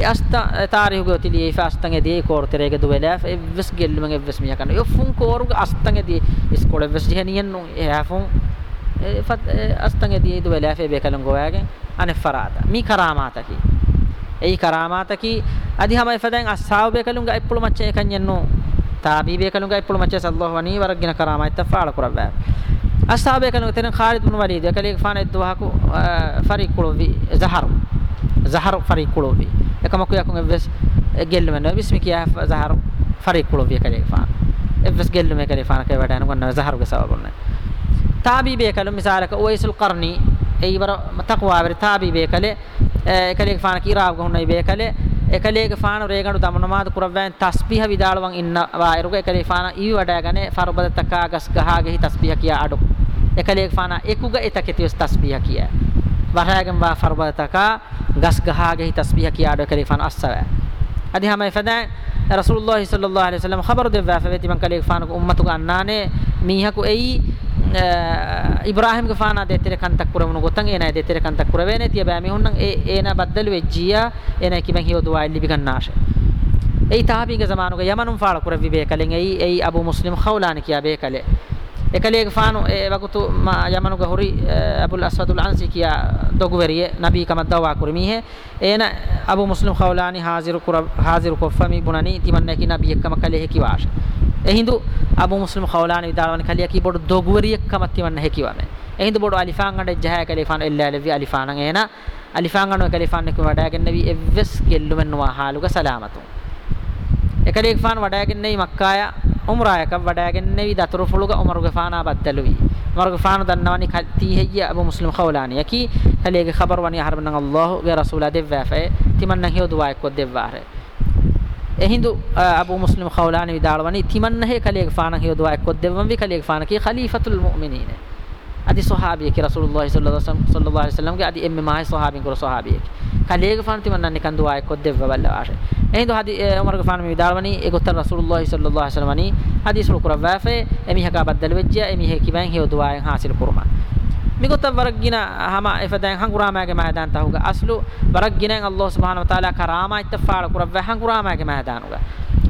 S1: asta taarihugo tili fa astangedi korterege duwela evs gellumenge evs miyakana yo fun korug astangedi iskole evs jeheniyennu ehafun fat astangedi duwela fe bekalango wage ane farada mi karamata ki ei karamata ki adi hamai fadan asaw bekalunga ipul macce ekanyennu tabi bekalunga ipul macce sallallahu alaihi waragina karama ittafaala kurabba asaw bekalunga tenen khalid ibn walid ekalik fana idduha ku fariqul vi zahar zahar fariqul vi ekama kuyakum ebbes e, e, e gellumen ɗo ɓismi kiya zaharo fari kulo wiya kadi fana ebbes gellume kadi fana kay waɗani gonname zaharuge sawabulne taabiɓe kala misala ko owaysul qarni e ibara taqwaɓere taabiɓe kale e kalege fana ki iraabga hunnayi ɓe kale e kalege fana regandu damnomada kuravvani tasbiha vidalwan inna wairuga e kalege fana iwi waɗagane farubada taka gas gahagehi tasbiha kiya aɗu e kalege fana ekuga etaketiwes tasbiha kiya වරයාගෙන් වා ෆර්බතකා ගස් ගහාගේ තස්බීහ කියාඩ කලිෆාන් අස්සව අදි හැම ෆදා රසූලුල්ලාහි සල්ලල්ලාහු අලයිහි වසල්ලම් خبر දෙවා ෆවෙති මං කලිෆාන් කු උම්මතු ගන්නානේ මීහකු එයි ඉබ්‍රාහිම් ගේ ෆානා දෙතර කන්තක් පුරවණු ගොතන් එනයි දෙතර කන්තක් පුරවේනේ තිය බෑ මිහුන්නම් ඒ ඒන බද්දල් වෙජ්ජියා එනයි කිමන් හියෝ දුවා ඉල්ලි බිකන්නාෂේ ඒ තාබීගේ සමානුගේ යමනුම් ෆාල කුරවි බේ කලෙන් ඒ ඒ අබු මුස්ලිම් ඛෞලාන කියා බේ කලේ ekaliye gfanu e wakutu ma yamanu ga hori e, abul aswadul ansi kiya dogveriye nabi kamat dawa kurimi he ena abu muslim khawlani hazir kur hazir kofami bunani timanne ki nabi ekama kale he kiwash ehindu abu muslim khawlani vidalwan kaliya ki bod dogveriye kamat timanne he kiwame ehindu bod alifan gande jaya kalifan illa levi alifan ena alifan gano kalifan ku wadagen nabi evs kellumenwa haluga salamatu ekaliye gfan wadagen nei makkaya උම්රායක වඩාගෙන්නේ වි දතුරු ෆුලුග උමරුගේ ෆානා බත්තලුයි මර්ග ෆාන දන්නවනි කති හෙය Abu මුස්ලිම් ඛවලානි යකි හලේගේ ඛබර් වනි හරබන අල්ලාහ් ගේ රසූලා දෙවවා ෆේ තිමන්න හිය දුවායි කො දෙවවාරේ එහිදු අබු මුස්ලිම් ඛවලානි විදාලවනි තිමන්න හේ කලේගේ ෆාන හිය දුවායි කො දෙවවම් වි කලේගේ ෆාන කි ඛලීෆතුල් මුමිනීන අදි සහාබිය කි රසූලුල්ලාහි සල්ලල්ලාහු අලයිහි වසල්ලම් ගේ අදි එම්මේ මායි සහාබින් කර සහාබිය කලේගේ ෆාන තිමන්න නිකන් දුවායි කො දෙවවල්ලාරේ Endo hadi Umar gafan mi dalwani e gottar Rasulullah sallallahu alaihi wasallam ani hadis ru kuravafe emi haka baddal wejja emi he kiban he duaen hasil kurma migotta waragina hama ifadan hanguramage maidan tahuga aslu waragina allah subhanahu wa taala karama ittafaala kurawwa hanguramage maidanuga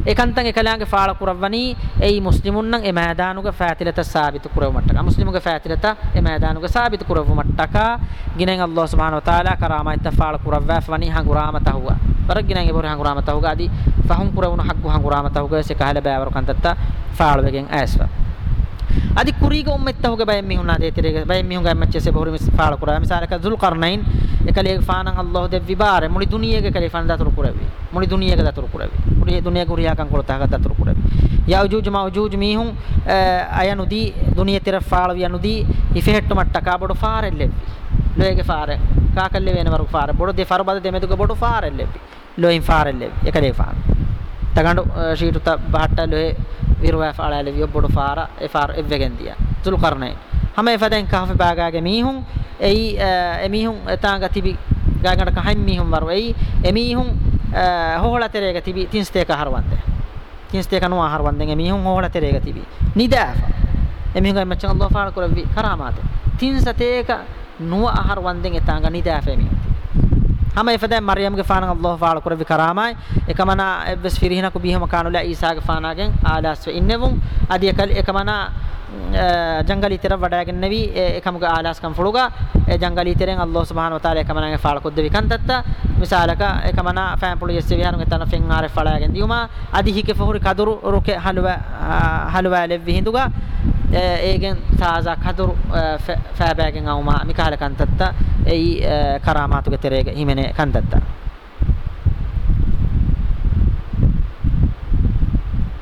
S1: ekantan ekalaange faala kurawwani ei muslimunnan e maidanuga faatilata saabitu kurawmattaka muslimuga faatilata e maidanuga saabitu kurawmattaka ginen allah subhanahu wa taala karama ittafaala kurawwa fani hangurama tahuga waragina e bor hangurama tahuga adi fahum kurawunu hakku hangurama tahuga se kahala baawaru kantatta faalu wegen asfa అది ಕುರಿಗೆ ಉಮ್ಮೆ ತಹುಗೆ ಬಯ ಮಿ ಹುನಾ ದೇತಿರೆಗೆ ಬಯ ಮಿ ಹುಂಗ ಮಚ್ಚೆ ಸೆ ಬಹುರಿ miss ಫಾಳ ಕುರ ಮಿಸಾಲ ಕ ಜುಲ್ ಕರ್ನೈನ್ එකලේ ෆානන් අල්ලාහ දෙ විබාර මුනි දුනියක කලේ ෆාන දතුරු කුරවි මුනි දුනියක දතුරු කුරවි මුනි දුනියක උරියාකන් කොල තහක දතුරු කුරවි යවුජුජ් මවුජුජ් මීහුන් අයනුදී දුනිය තෙර ෆාල වියනුදී ඉෆෙහෙට්ටු මට්ටකා බොඩ ෆාරෙල්ලෙවි ලොයගේ ෆාර කාකල්ලේ වෙන වරු ෆාර බොඩ දෙ ෆාර බද දෙමෙදුක බොඩ ෆාරෙල්ලෙවි ලොයින් ෆාරෙල්ලෙවි එකලේ ෆාන තගඬ ශීටුත බහට්ට ලොයේ ವಿರುವಾಫ್ ಅಳಾಲಿ ಒಬ್ಬಡು ಫಾರ ಎಫಾರ್ ಎವ್ವೆಗೆಂದಿಯ ಜುಲ್ಕರ್ನೈ ಹಮ ಎಫದೆನ್ ಕಹಫೆ ಬಾಗಾಗೆ ಮೀಹುಂ ಎಯಿ ಎಮೀಹುಂ ಎತಾಂಗ ತಿಬಿ ಗಾಗಂಡ ಕಹಂ ಮೀಹುಂ ವರು ಎಯಿ ಎಮೀಹುಂ ಹೋಹಳ ತೆರೆಗ ತಿಬಿ ತಿನ್ಸ್ತೇಕ ಹರವಂತೆ ತಿನ್ಸ್ತೇಕ ನುವ ಹರವಂದೆ ಎಮೀಹುಂ ಹೋಹಳ ತೆರೆಗ ತಿಬಿ ನಿದಾಫ ಎಮೀಹುಂ ಮಚ್ಚ ಅಲ್ಲಾಹ್ ಫಾಳ ಕುರವಿ ಕರಾಮಾತೆ ತಿನ್ಸತೇಕ ನುವ ಹರವಂದೆ ಎತಾಂಗ ನಿದಾಫೆ ಮೀಹುಂ hama ifada maryam ge faana allah faala kuravi karamai ekamana ebbes firihina ku bihama kanula isa ge faana gen alaswe innevun adi ekal ekamana ජංගලි තර වඩාගෙන නැවි එකමක ආලාස්කම් ෆලුගා ජංගලි තරෙන් අල්ලාහ් සුබ්හානහු වතාලා එකමනාගේ ෆාල කොද්ද විකන්තත්ත මිසාලක එකමනා ෆෑම් පොලි යස්සේ විහාරුන් එතන ෆෙන් ආරේ ෆලාගෙන් දියුමා අදි හිකේ ෆහුරි කදුරු රුකේ හලුවා හලුවා ලෙව් විහිඳුගා ඒගෙන් සාසක් හතුරු ෆෑබෑගෙන් අවුමා මිකාල කන්තත්තා එයි කරාමාතුක තෙරේක හිමනේ කන්තත්තා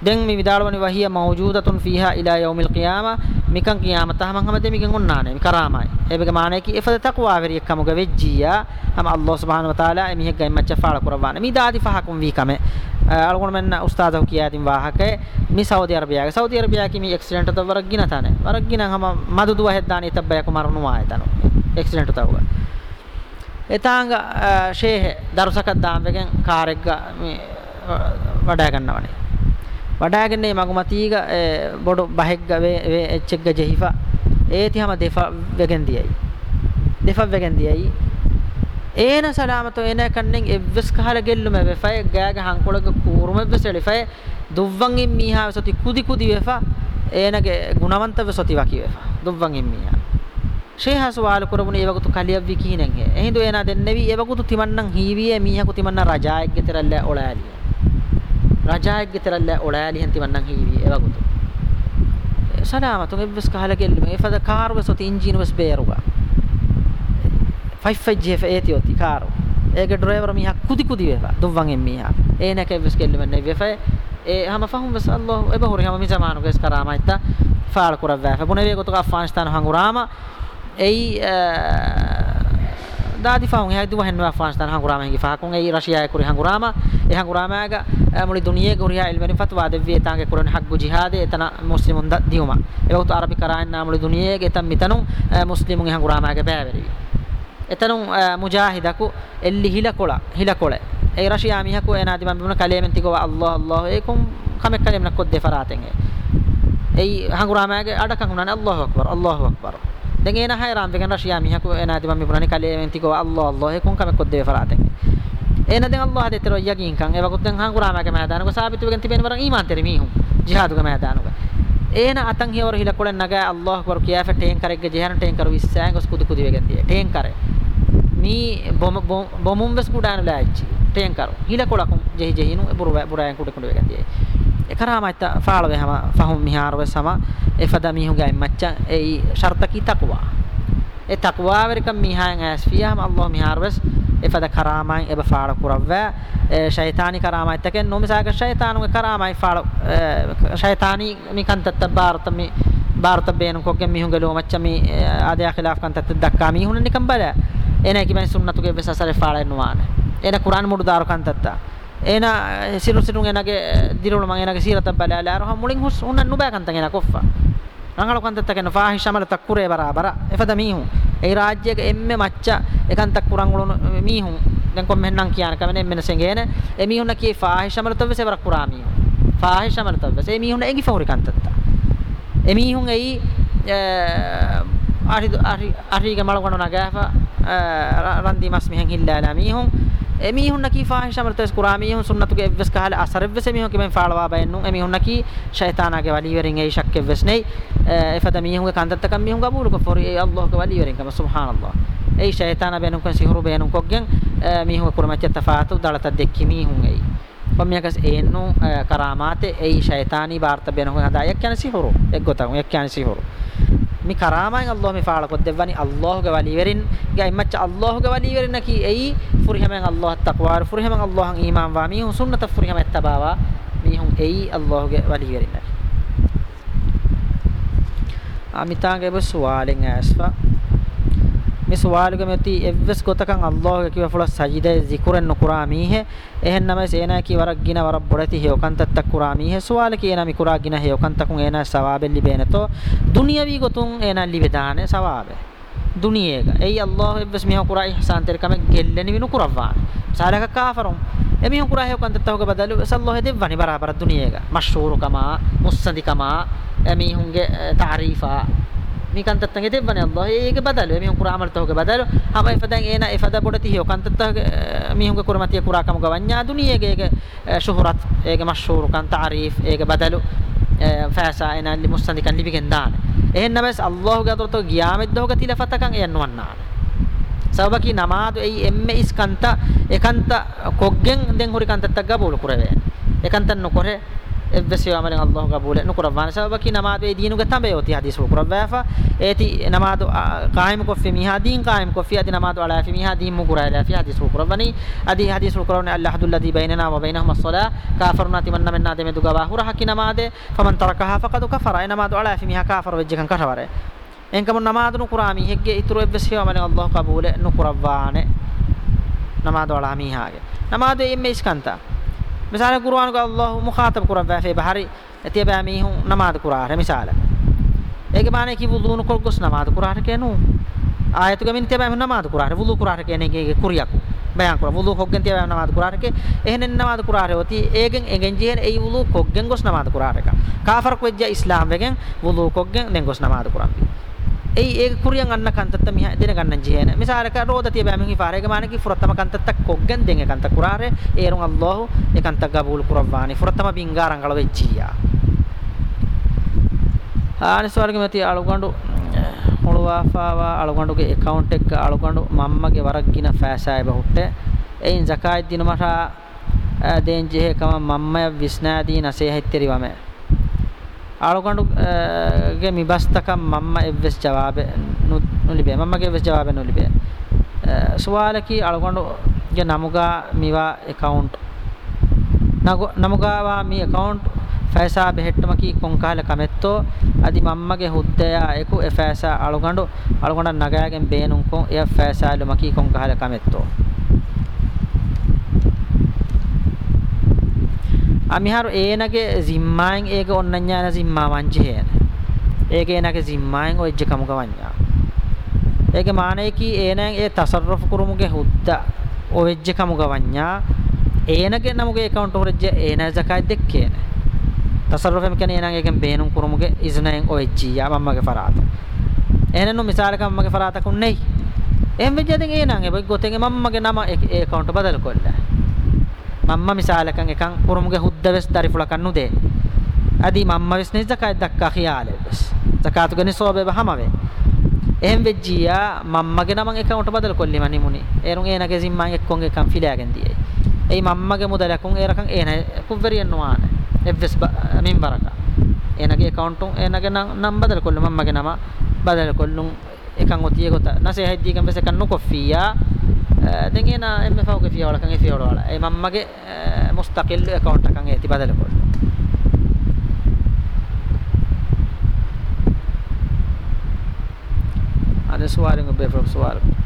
S1: දැන් මේ විදාලවනි වහිය මවුජූදතුන් ෆීහා ඉලා යෞමිල් ඛියාමා mikan qiyamata haman hamade mikan unnane mikaramai ebega maane ki efada taqwa veri ekkamuga vejjiya ham allah subhanahu wa taala emi hega imma chafala kurawwana mi daadi fahakum vi kame algon menna ustadahu kiyadim wahake mi saudi arabia saudi arabia ki mi accident to warak gina tane warak gina hama madudu waheddani tabbaya kumarnu aytanu accident to tawga එතාංග ශේහ දරුසකක් දාම් එකෙන් car එක මේ වඩා ගන්නවනේ වඩාගන්නේ මගමතීග බොඩු බහෙග්ග වේ එච්චෙග්ග ජෙහිෆා ඒති හැම දෙෆා වෙගෙන් දියයි දෙෆා වෙගෙන් දියයි ඒන සලාමතෝ එන කන්නෙන් එව්වස් කහල ගෙල්ලුම වෙෆය ගෑග හංකොලක කූරුම වෙස් එලිෆය දුව්වන් ඉම්මීහා සති කුදි කුදි වෙෆා ඒනගේ ගුණවන්තව සති වකි වෙෆා දුව්වන් ඉම්මීහා ශේහස වාල කරමුණ ඒවකුතු කලියක් විකීනෙන් එහෙඳු එනා දෙන්නෙවි ඒවකුතු තිමන්නම් හීවියේ මීහකු තිමන්න රජායෙක් ගෙතරල්ලා ඔලාලිය රජායක්ගේ තරල්ල ඔලෑලිහන් තිවන්නන් හීවි එවගුතු සලාමතුන් එබ්බස් කහල කෙල්ලම එෆද කාරු වසොති ඉන්ජින වස් බේරුගා 55 ඒති ඔති කාරු ඒක ඩ්‍රයිවර් මිහා කුදි කුදි වේවා දුවන් එම්මියා ඒ නැක එබ්බස් කෙල්ලම නේ වෙෆේ ඒ හැම ෆහම් වස් අල්ලාහ් එබහුරි හැම මිසමානු ගස් කරාමයිත්තා ෆාල් කුරවෑ ෆබුනේ වේගොතු අෆ්ගානිස්තාන හංගුරාම ඒ දාදි ෆාම් එහා දුව හෙන්වා ෆාන්ස් තන හංගුරාම හංගි ෆාකුන් ඒ රෂියා කුරි හංගුරාම ඒ හංගුරාමග මුලි දුනියේ කුරියා ඉල්මෙන් ෆත්වා දෙවිය තාගේ කුරන් හක්ගු ජිහාද එතන මුස්ලිමුන් ද දියුම ඒවතු අරබි කරායන් නාමුලි දුනියේ ගෙතම් මිතනු මුස්ලිමුන් ඒ හංගුරාමග බෑවරි එතනු මුජාහිදකු එල්ලි හිල කොළ හිල කොළ ඒ රෂියා මිහකු එනාදි මම බුන කලෙමෙන් තිකෝ අල්ලාහ් අල්ලාහ් ඒකුම් කමෙක් කලෙමන කොද්දේ ෆරාතෙන් ඒ හංගුරාමග අඩකන් උනානේ අල්ලාහ් අක්බර් අල්ලාහ් අක්බර් දැන් එන හය රාම් වෙකන රෂියා මිහකු එන ඇති මම පුරානේ කලේ වෙන්ති කෝ අල්ලාහ් අල්ලාහ් හේ කොන් කම කොද්දේ ෆරාතේ එන දැන් අල්ලාහ් දෙතර යකින් කන් එවකුත් දැන් හං කුරාම කම හදානක සාබිත වෙකන් තිබෙන වරන් ඊමාන් තෙරි මිහු ජිහාදු කම හදානක එන අතන් හේවර හිල කොලන් නගා අල්ලාහ් කර කියා ෆේ ටේන් කරෙක්ගේ ජහන ටේන් කර විස්සෑන් ගොස් කුදු කුදි වෙකන් දිය ටේන් කරේ මී බොම බොමුම් වෙස් කුඩාන ලෑච්චි ටේන් කර හිල කොලකුම් ජෙහි ජෙහිනු පුරා පුරායන් කුඩ කුඩ වෙකන් දියේ e karamaita faalawe hama fahum miharwe sama e fada mihunga immacha e sharta ki taqwa e taqwa verkam mihan asfiya hama allah miharwes e fada karamain e faala kurawwa e shaytani karamaita ken nomisaga shaytanu karamai faala shaytani mi kantatta bharata mi bharata ben ko ken mihunga lo macha mi adya khilaf kantatta dakka mi hunne nikam bala ena ki ben sunnatu ke besasare faala nuwana ena quran mudu daru kantatta එනා සිරු සිරුන් එනගේ දිරුණු මං එනගේ සීරතක් බලාලා අරහ මුලින් හුස් උන්න නුබෑකන්තන් එන කොෆා නංගල කන්තත් තකන ෆාහිෂමල තක්කුරේ බරාබර එපද මීහුන් ඒ රාජ්‍යයක එම්මෙ මච්චා එකන් තක්කුරන් ගලන මීහුන් දැන් කොම් මෙන්නම් කියන කමනේ මෙන්න සෙගේන එ මීහුන කී ෆාහිෂමල තව සෙවරක් කුරා මීහුන් ෆාහිෂමල තව සේ මීහුන එගි ෆෞරි කන්තත් එ මීහුන් එයි අරි අරි අරිගේ මල ගණන ගෑෆා රන්දි මස් මිහන් හිල්ලාලා මීහුන් එමිහුන්නකි ෆාහිෂමරතස් කුරාමිහුන් සුන්නතුගේ එවස් කහල අසරෙව්වස මිහුන් කිමෙන් ෆාලවා බයන්නු එමිහුන්නකි ෂයිතානාගේ වලිවරින් ඒ ශක්කෙ වස්නේ එෆද මිහුන්ගේ කන්දත්තකම් මිහුන් ගබූලක ෆොරි අල්ලාහ්ගේ වලිවරින් කම සුබ්හානල්ලාහ් ඒ ෂයිතානා බයනුකන් සිහරු බයනුකොග්ගෙන් මිහුන් කුරමච්ච තෆාතු දලත දෙක්කි මිහුන් ඒ පමියකස් ඒන්නු කරාමාතේ ඒ ෂයිතානි වාර්ත බයනුකන් හදායක් යන සිහරු එක් ගොතන් එක් යන සිහරු ಮಿ ಕರಾಮಾಯ್ ಅಲ್ಲಾಹ್ ಮಿ ಫಾಳ ಕೊದ್ದೆವ್ವನಿ ಅಲ್ಲಾಹುಗೆ ವಲಿವೆರಿನ್ ಗೆ ಇಮ್ಮಚ್ಚ ಅಲ್ಲಾಹುಗೆ ವಲಿವೆರಿನ್ ನಕಿ ಎಯಿ ಫುರ್ಹಮೆನ್ ಅಲ್ಲಾಹ ತಕ್ವಾರ್ ಫುರ್ಹಮೆನ್ ಅಲ್ಲಾಹನ್ ಈಮಾನ್ ವಾ ಮೀಹುಂ ಸುನ್ನತ ಫುರ್ಹಮ ಎತ್ತಬಾವ ಮೀಹುಂ ಎಯಿ ಅಲ್ಲಾಹುಗೆ ವಲಿವೆರಿನ್ ಅಮಿತಾಗೆ ಬಸ್ ವಾಲಿಂಗ್ ಆಸ್ವಾ මිස් වාලුගේ මෙති එවස් ගොතකන් අල්ලාහ්ගේ කිව ෆුල සජිදේ zikuren නුකුරා මීහෙ එහෙන් නම සේනා කි වරක් ගින වරක් බොරති හේ ඔකන්තත් කුරා මීහෙ සුවාල කියන මි කුරා ගින හේ ඔකන්තකුන් එනා සවාබෙල්ලි බේනතෝ දුනියවි ගොතුන් එනා ලිවිදාන සවාබේ දුනියේක එයි අල්ලාහ් එවස් මිහ කුරා ඉහසාන් තෙරකම ගෙල්ලෙනි විනු කුරවා සාලක කාෆරුම් එමිහ කුරා හේ ඔකන්තත්වක බදලු සල්ලාහ් දෙවනි බරාබර දුනියේක මෂ්හූරුකමා මුස්සදිකමා එමිහුන්ගේ තාරීෆා නිකන්තත්තන්ගේ දෙවන්නේ අල්ලාහ් ඒක බදලු මිහුන් කුරා අමල්තෝගේ බදලු හම ඉපදන් ඒන ඉපද බොඩති හිය කන්තත්තගේ මිහුන්ගේ කුරමතිය කුරා කම ගවඤ්ඤා දුනියගේ ඒක ෂුහරත් ඒක මෂහූර් කන් තාරීෆ් ඒක බදලු ෆෑසා එන ලි මුස්තන්දි කන් ලිබිකෙන් දාන එහෙන්නම අල්ලාහ්ගේ අදරතෝ ගියාමෙද්ද හොග තිලෆතකන් යන්නවන්නා සබකි නමාදු එයි එම්මෙ ඉස්කන්ත එකන්ත කොග්ගෙන් දෙන් හොරි කන්තත්තක් ගබෝල කුරවේ එකන්තන් නොකරේ ebbesi amalin Allah qabule nu qur'an sabaki namaz be dinu gatam be oti hadis qur'an wafa eti namaz qaim ko fi miha din qaim ko fi adi namaz ala fi miha din mu qur'an fi hadis qur'an ni adi hadis qur'an Allah hadu alladhi bainana wa bainahum as-salah kafarna timanna minna de medu gawa hura hakina made faman tarakaha faqad kafara namaz ala fi miha kafar wajjan kataware එංකම නමාදුනු කුරාමි හෙග්ගේ ඉතුරු එබ්බසිය වමනේ අල්ලාහ් කබූල නුකුරවානේ නමාද වලා මීහාගේ නමාද එම්මේ ඉස්කන්තා misal qur'an ko allah mukhatab qur'an wa fe bahari etiya ba mi hu namaz qur'an misal ege bane ki wudun ko gos namaz qur'an kenu ayatu gamin tiya ba namaz qur'an wudu qur'an kene ke kuriyaku bayan kura wudu hoggen tiya namaz qur'an ke ehnen namaz qur'an oti egen egen jihen ei wudu hoggen gos namaz qur'an ka kafar ko ejja islam vegen wudu hoggen den gos namaz qur'an ඒ ඒක කුරියන් අන්න කන්තත්ත මිහ දෙන ගන්න ජේන මිසාරක රෝදතිය බෑමින් ඉෆාරේක මානකි ෆුරත්තම කන්තත්ත කොග්ගෙන් දෙන් එකන්ත කුරාරේ ඒරුන් අල්ලාහ් එකන්ත ගබූල් කුරවානි ෆුරත්තම බින්ගාරන් ගලව එච්චියා ආනිස් වර්ගමති අලුගඬු මුළුවාෆාවා අලුගඬුගේ account එක අලුගඬු මම්මගේ වරක් ගින ෆෑසාය බහුට්ටේ එයින් zakat දිනමරා දේන් ජෙහෙකම මම්මය විස්නාදී නසෙහිත්තරි වමේ ಆಳುಗಂಡುಗೆ ಮಿಬಸ್ತಕ ಮಮ್ಮ ಎವ್ವೆಸ್ ಜವಾಬೆ ನುಲಿಬೆ ಮಮ್ಮಗೆ ಎವ್ವೆಸ್ ಜವಾಬೆ ನುಲಿಬೆ ಸುವಾಲಕಿ ಆಳುಗಂಡುಗೆ ನಮುಗ ಮಿವಾ ಅಕೌಂಟ್ ನಗು ನಮುಗವಾ ಮಿ ಅಕೌಂಟ್ ಫೈಸಾ ಬೆಹೆಟ್ಟಮಕಿ ಕೊಂಕಾಲ ಕಮೆತ್ತೋ ಅದಿ ಮಮ್ಮಗೆ ಹುದ್ದೆಯ ಏಕು ಎ ಫೈಸಾ ಆಳುಗಂಡು ಆಳುಗಂಡ ನಗಯಾಗೆ ಬೇನುಂಕೊ ಎ ಫೈಸಾ ಲುಮಕಿ ಕೊಂಕಾಲ ಕಮೆತ್ತೋ අමිහරු ඒනගේ සිම්මායෙන් ඒක ඔන්නඥාන සිම්මා වංචේන ඒක ඒනගේ සිම්මායෙන් ඔය එජ්ජකමුක වඤ්ඤා ඒක මානෙකි ඒනෙන් ඒ තසර්රුෆ් කුරුමුගේ හුද්ද ඔය එජ්ජකමුක වඤ්ඤා ඒනගේ නමුගේ account වරජ්ජ ඒන zakat දෙක්කේන තසර්රුෆෙම කියන්නේ ඒනන් ඒකෙන් බේනුම් කුරුමුගේ ඉස්නෙන් ඔය එජ්ජියා මම්මගේ ෆරාත ඒනනු මිසාලක මම්මගේ ෆරාතකුන්නේ එහෙම වෙච්ච ඉතින් ඒනන් ඒ ගොතෙන් මම්මගේ නම ඒ account බදල් කොල්ලා mamma misalakan ekan kurumuge huddaves darifulakan nude adi mamma ves ne zakat dakka khiyale ves zakatu gani sobe bahamave ehem vejjiya mammage naman ekan ota badal kolli mani muni erun enage zimman ekkon ekan filagen diye ei mammage mudalakun erakan ena kuvveriyan nuane evves min baraka enage accountun enage nam badal kollu mammage nama badal kollun ekan otiye gota nase heddi kan ves ekan nukoffiya දෙගෙන එමෆවගේ ෆියවලකන් ෆියවල ඒ මම්මගේ මුස්තකිල් account එකන් ඇති බදලකොට අනේ සුවාරින් ඔබේ from සුවාරින්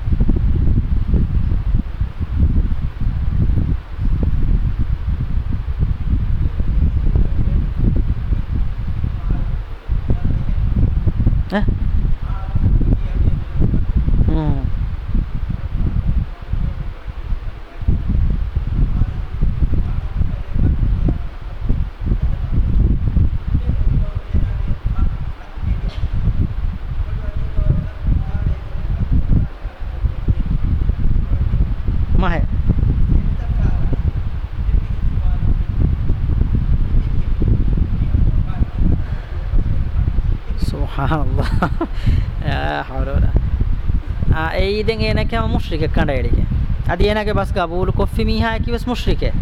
S1: ඉතින් ඒනකම මුශ්‍රිකෙක් කණ්ඩායලිගේ අද ඒනගේ bus ගබූල් coffee මීහා කිවස් මුශ්‍රිකේ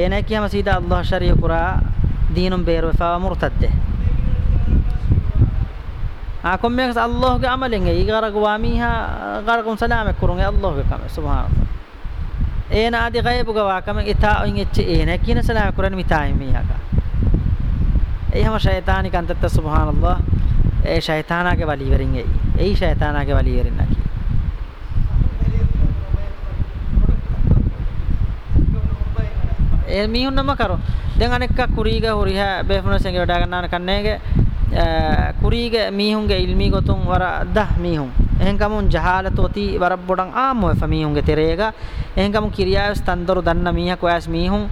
S1: ඒනකම සීදා අල්ලාහ් ශරිය කුරා දීනුම් බේර වෆා මුර්තද්දේ ආකොම් මේක අල්ලාහ්ගේ අමලෙන් ඒ ගරග වාමීහා ගරගම් සලාමෙක් කුරුන් ඒ අල්ලාහ්ගේ කම සුබ්හානල්ලාහ් ඒන আদি ගයිබ ගවා කම ඉතා ඔයින් එච්ච ඒන කියන සලාම කුරන් මිතායි මීහාක එයිම ෂයිතානිකන්තත් සුබ්හානල්ලාහ් ඒ ෂයිතානාගේ වලීවරින් එයි ඒ ෂයිතානාගේ වලීවරින් නැකි ඒ මීහුන්නම කරු දැන් අනෙක්ක කුරීග හුරිහ බෙහුනසෙන්ගේ වැඩ ගන්නාන කන්නේගේ කුරීග මීහුන්ගේ ඉල්මි ගොතුන් වර දහ මීහුන් එහෙන්කමුන් ජහාලතෝති වර බොඩන් ආමෝ එ මීහුන්ගේ තෙරේග එහෙන්කමුන් කිරියාවස් තන්දරු දන්න මීහක් ඔයස් මීහුන්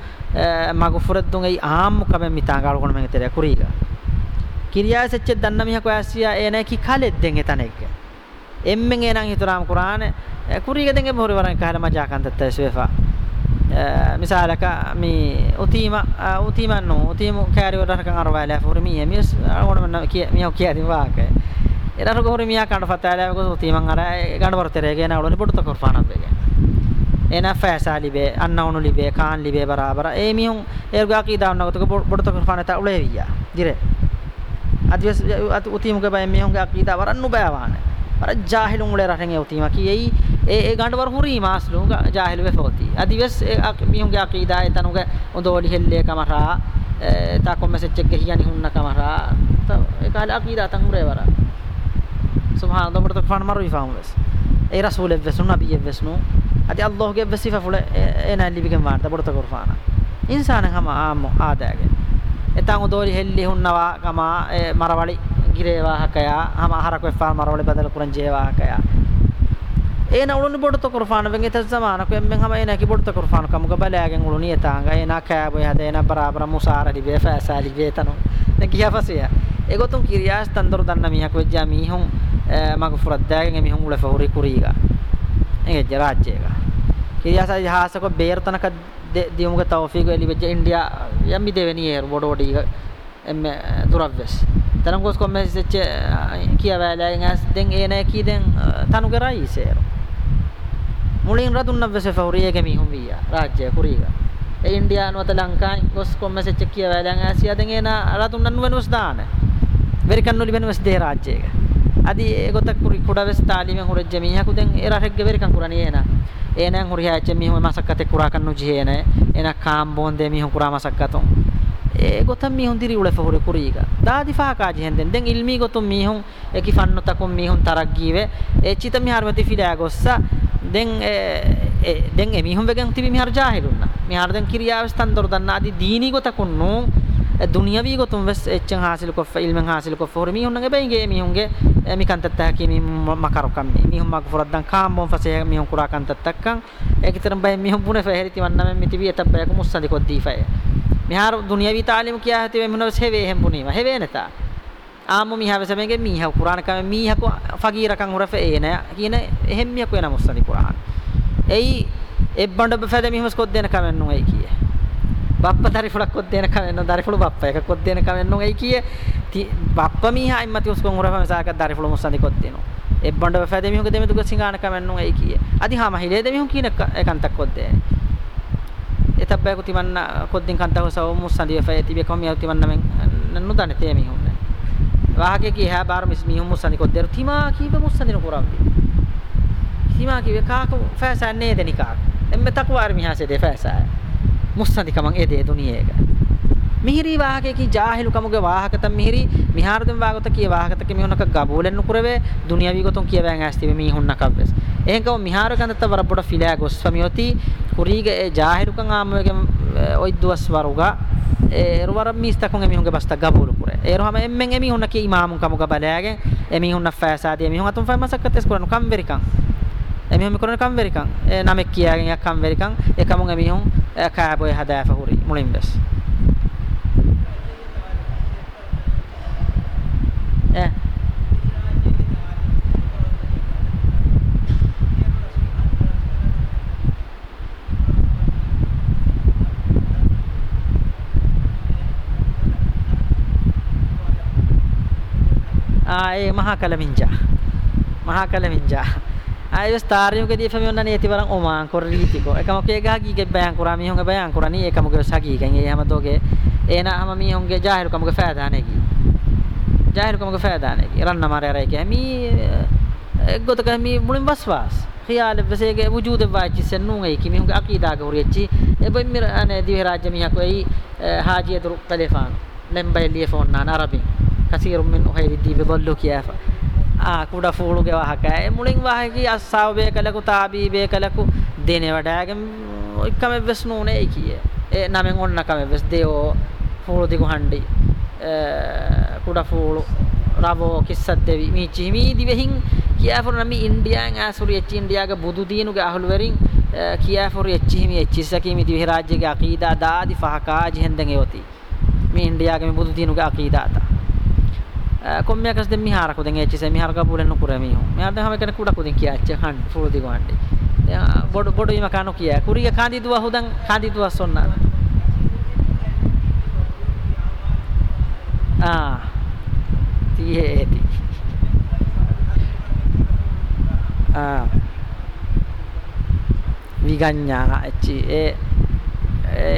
S1: මගුෆුරද්දුන් ඒ ආම්මු කමෙන් මිතා ගාලකොණ මෙන් තෙරේ කුරීග කිරියාස් එච්ච දන්න මීහක් ඔයස්සියා එනේ කි කලෙත් දෙන් එතනෙක් එම්මෙන් එනන් හිතුරාම කුරාන කුරීග දෙන් එ මොහරි වරන් කහල මජාකන්තත් තැස්වෙෆා Eh, misalaka mi utima eh, utimannu utimu kari waraka 4000 hurmiya mi agona man kiya mi kiya din waake era ko hurmiya kan fatala ko utiman ara eh, gan bortere ge na uloni podta korfana bege ena faisa libe annawnu libe kan libe barabara e mi hun erga ki dawnna ko podta korfana ta uleviya dire adwes utimu ke bay mi hun ga ki da warannu bayawane අර ජාහිලුන් උලේ රටෙන් යවතිම කීයි ඒ ඒ ගඬවර හුරි මාස්ලු ජාහිල් වෙෆෝති අදිවස් මිහුගේ අකීදා එතනුගේ උදෝලි හෙල්ලේ කමරා තා කොමෙසෙච් එක ගියානි හුන්න කමරා ඒ කාලේ අකීදා තන් hurray වරා සුබ්හාන දොමරත ෆාන් මරුයි farm වෙස් ඒ රසූලෙ වෙස් නබියෙ වෙස් නු අදි අල්ලාහ්ගේ වෙස් සිෆා ෆුල එනා ලිබිකම් වාර්ත බොරත කරෆානා ඉන්සානන් හැම ආම ආදාගේ එතන් උදෝලි හෙල්ලි හුන්නවා කමා මරවලි ගිරේ වාහකයා හම අහරක වෙෆාල් මරවලි බදල කුරන් ජේ වාහකයා ඒන උළුනි බොඩත කුර්ෆාන වෙන් ඉතස් සමානක එම්මෙන් හම ඒන කි බොඩත කුර්ෆාන කමුක බලාගෙන් උළුනි යතාංග ඒන කෑබෝ යද ඒන බරාබර මුසාර දි වේෆාසාලි වේතනු දැන් කියාපසිය ඒගොතුන් කිරියාස් තන්දර දන්න මිහක් වෙජ්ජා මිහුන් මගෆුරත් දාගෙන් මිහුන් උල ෆෞරි කුරීගා එගේ ජරාජ්ජේක කිරියාසා ඉතිහාසක බේර්තනක දියුමුක තෞෆීක එලි වෙජ්ජා ඉන්දියා යම්බි දෙවෙනි ඒර් බොඩෝඩීගා දුරව්වස් තනන් ගොස් කොම්මෙස් දෙච්ච කියවෑලෑගෙන් ඇස් දෙන් ඒනෑ කී දෙන් තනු කරයි සේරු මුලින් රදුන්නව්වස ෆෞරියගේ මිහුම් විය රාජ්‍ය කුරීග ඒ ඉන්දියානුවත ලංකායි ගොස් කොම්මෙස් දෙච්ච කියවෑලෑගෙන් ඇස් යදෙන් ඒන රදුන්නන් වෙනුස් දාන වෙරිකන් නොලි වෙනුස් දේ රාජ්‍යයක අදි ඒගොතක් කුරි කුඩවස් තාලිමෙන් හුරජ්ජ මිහකු දෙන් ඒ රහෙක්ගේ වෙරිකන් කුරණී ඒන ඒනන් හුරියාච්ච මිහුම මසක්කතේ කුරා කන්නු ජීේන එන කාම් බොන්දේ මිහු කුරා මසක්කතොන් ඒගොතන් මිහුන් දිරි උලෙ ෆහුරි කුරීග දාදි ෆාකාජි හෙන්දෙන් දැන් ඉල්මි ගොතුන් මිහුන් ඒකි ෆන්න තකුන් මිහුන් තරක් ගීවේ ඒ චිත මිහාරවති ෆිලා ගොස්සා දැන් ඒ දැන් එ මිහුන් වෙගෙන් තිබි මිහාර ජාහිලුන්න මිහාර දැන් කිරියාවස්තන් දොර දන්නාදි දීනි ගොතකුන් නෝ දුනියවී ගොතුන් වෙස් එච්චන් හාසිල කොෆ ඉල්මෙන් හාසිල කොෆ හොර මිහුන් නගේ බෙන්ගේ මිහුන්ගේ මිකන්තත්තා කි මි මකරොකම් මිහුන් මග ෆොරද්දන් කාම්බොන් ෆසේ මිහුන් කුරා කන්තත්තක්කන් ඒකිතරම් බයි මිහුන් පුනේ ෆෙහෙරිති වන්නම මිතිවි එතප්පයක මුස්සලි කොද්දීෆය මෙහාර දුනියවි තාලිම කියා හැති මේ මොනවස් හේවේ හෙම් පුනීම හේවේ නැතා ආම මිහාවස මේගේ මීහා කුරාන කම මීහක ෆගීරකන් උරෆ ඒ නෑ කියන එහෙම් මියක වෙන මුස්සනි කුරාන එයි එබ්බඬ බෆද මිහමස් කොත් දෙන කමෙන් නොයි කිය බප්ප දරිෆුලක් කොත් දෙන කමෙන් දරිෆුල බප්ප එක කොත් දෙන කමෙන් නොයි කිය බප්ප මීහා ඉම්මති උස් කොන් උරෆ මසාක දරිෆුල මුස්සනි කොත් දෙනෝ එබ්බඬ බෆද මිහුක දෙමෙතු කොත් සිංහාන කමෙන් නොයි කිය අදි හා මහිලේ දෙමිහු කියන එකන්තක් කොත් දෙන එතබ්බයකු තිමන්න කොද්දින් කන්තව සවමු සඳිය ෆය තිබේ කොම යව තිමන්න මෙන් නුදන තේ මිහුන් වාහකේ කී හැ බාර මිස් මිහුන් මුසනි කොද්දර තිමා කීව මුසඳින කුරම්බි තිමා කීව කාක ෆෑසා නේද නිකා එම්බ තක්වාර මිහාසේ දෙ ෆෑසා මුසඳි කමං ඒ දේ දුනියේක මිහිරි වාහකේකි ජාහිලු කමුගේ වාහකතම් මිහිරි මිහාරදම් වාගත කිය වාහකතක මිහොනක ගබූලෙන්නු කරවේ දුනියවි ගොතොන් කියවෑන් ඇස්තිව මිහුන්නකක් වෙස් එහෙන්කම මිහාරකන්දත වර පොඩ ෆිලෑ ගොස්වමියොති කුරීගේ ඒ ජාහිලුකන් ආමගෙන් ඔයි දුවස් වරුගා ඒරවර මිස්තකොන් එමිහුන්ගේ බස්ත ගබූලු කරේ ඒරවම එම්මෙන් එමිහුන්න කී ඉමාමුන් කමුග බලෑගෙන් එමිහුන්න ෆෑසාදී එමිහුන් අතුන් ෆෑමසක්කතස් කරනු කම්බෙරිකන් එමිහුන් කරන කම්බෙරිකන් ඒ නමෙක් කියාගෙන යක් කම්බෙරිකන් එකමුන් එමිහුන් කෑබොය හදාfa හුරි මුලින් බස් ආයේ මහා කලමින්ජා මහා කලමින්ජා ආයේ ස්ථාරියුගේ දී ෆමියොන්න නේති වරන් ඔමාන් කොර රීතිකෝ එකම කේ ගහගී ගේ බයන් කුරා මිහොන්ගේ බයන් කුරා නී එකම ගේ සගී ගෙන් ඒ හැමතෝගේ එනා හැම මිහොන්ගේ ජාහිරු කමගේ ෆෑදානේගී ජාහිරුකමක ෆෑදානයකි රන්න මරයරයක හැමි එක්ගොතක හැමි මුලින් වස්වාස් ඛියාල වසේගේ වුජූද වාචි සන්නුන් ඒ කිමි හුඟ අකීදාක හුරියච්චි එබෙන් මිර අනේ දිව රාජ්‍ය මිහකෝ ඒ හාජිය දුරු කලේෆාන් ලෙම්බයි ලියෆෝන් නාන අරබි කසීරු මින් උහයි දිව බල්ලු කියාෆ ආ කුඩා ෆෝලුගේ වහකා ඒ මුලින් වහකි අස්සාව බේ කලකු තාබී බේ කලකු දෙනේ වඩාගෙන් එක්කම වෙස්නුනේ ඒ කියේ ඒ නමෙන් ඔන්නකම වෙස් දේෝ ෆෝලු දිගු හණ්ඩි කුඩෆූලු රවෝ කිස්සද්දෙවි මේ ජිමීදිවෙහින් කියාපුරු නම්මි ඉන්ඩියාන් ආසුරු එච්චි ඉන්ඩියාගේ බුදු දිනුගේ අහලුවරින් කියාපුරු එච්චි හිමි එච්චිසකීමි දිවෙහි රාජ්‍යගේ අකීදා දාදි ෆහකා ජිහෙන්දන් එවති මේ ඉන්ඩියාගේ මේ බුදු දිනුගේ අකීදා තා කොම්මයා කස් දෙම් මිහාරකු දෙන් එච්චිස මිහාරක පුලෙන් නුකුරේ මිහු මෙයා දැන් හැම කෙනෙක් කුඩකු දෙන් කියාච්ච හන් ෆුළු දිගවන්නේ බොඩ බොඩ ඊම කano කියා කුරිය කාන්දි දුවා හුදන් කාන්දි දුවා සොන්නා ආ තියේ ඇති ආ විගඤ්ඤා ඇචි ඒ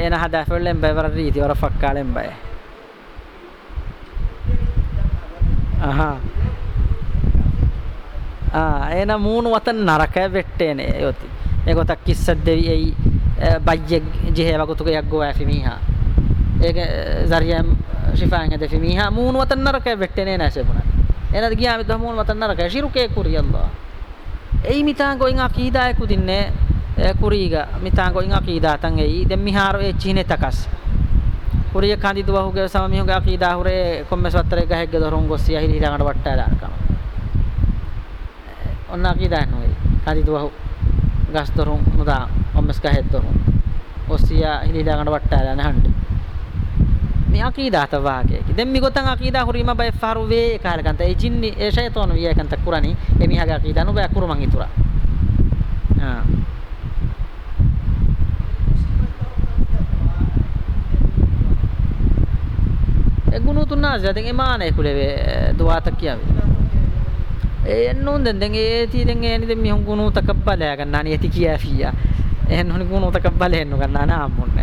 S1: එන හදාෆෙල්ලෙන් බයවර රීති වර ෆක්කාලෙන් බය අහා ආ එන මූණු වතන් නරකය වෙට්ටේනේ යොති ඒකොතක් කිස්සක් දෙවි එයි බජ්ජෙක් ජිහේවකුතුක යක්ගෝ ඇෆි මීහා ඒක සරියම් شفاء هذا في ميها مون وتنرك بتنين أسبنا එනද ගියාම දහමෝල් වතන්න රක ශිරුකේ කුරියල්ලා එයි මිතාංගෝ ඉං අකීදා එකු දින්නේ කුරීග මිතාංගෝ ඉං අකීදා තන් එයි දැන් මිහාරෝ ඒ චීනේ තකස් කුරිය කන්දි දුවහුගේ සම මිහුගේ අකීදා හුරේ කොම්මස් වත්තරේ ගහෙග්ග දොරොන් ගොස් සියහි ඊළඟට වට්ටා දානකම ඔන්න අකීදා නෝයි කන්දි දුවහු ගස් දොරොන් මුදා කොම්මස් ගහෙග් දොරොන් ගොස් සියහි ඊළඟට වට්ටා දාන හන්ඩි මේ අකීදාත වාගේකි දැන් මිගොතන් අකීදා හුරීම බය ෆාරු වේ කාලකන්ත ඒ ජින්නි ඒ ෂයතෝන විය කන්ත කුරානි ඒ මිහාගේ අකීදා නුබ අකුරුමන් ඉතුරා ආ ඒ ගුණ තුනාස් දැන් එමානේ කුලේ දුවාත කියාවේ එන්න උන්දෙන් දැන් ඒ තීරෙන් ඒ නිදෙන් මිහුන් ගුණ උතකබ්බලයා ගන්නානි ඇති කියා ෆියා එහෙන් හොනි ගුණ උතකබ්බලෙන්න ගන්නානා අම්මුන්න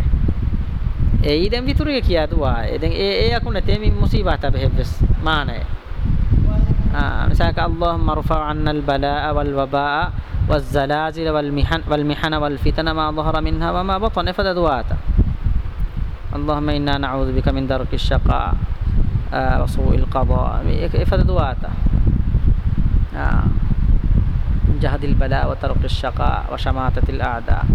S1: إذا بيترك يا دوا إذا اي يكون تيمي مصيبة به بس معنى آه مساك اللهم ارفع عنا البلاء والوباء والزلازل والمحن والمحن والفتن ما ظهر منها وما بطن فددواتا اللهم إنا نعوذ بك من درك الشقاء آه وسوء القضاء فددواتا آه جهد البلاء وترك الشقاء وشماتة الأعداء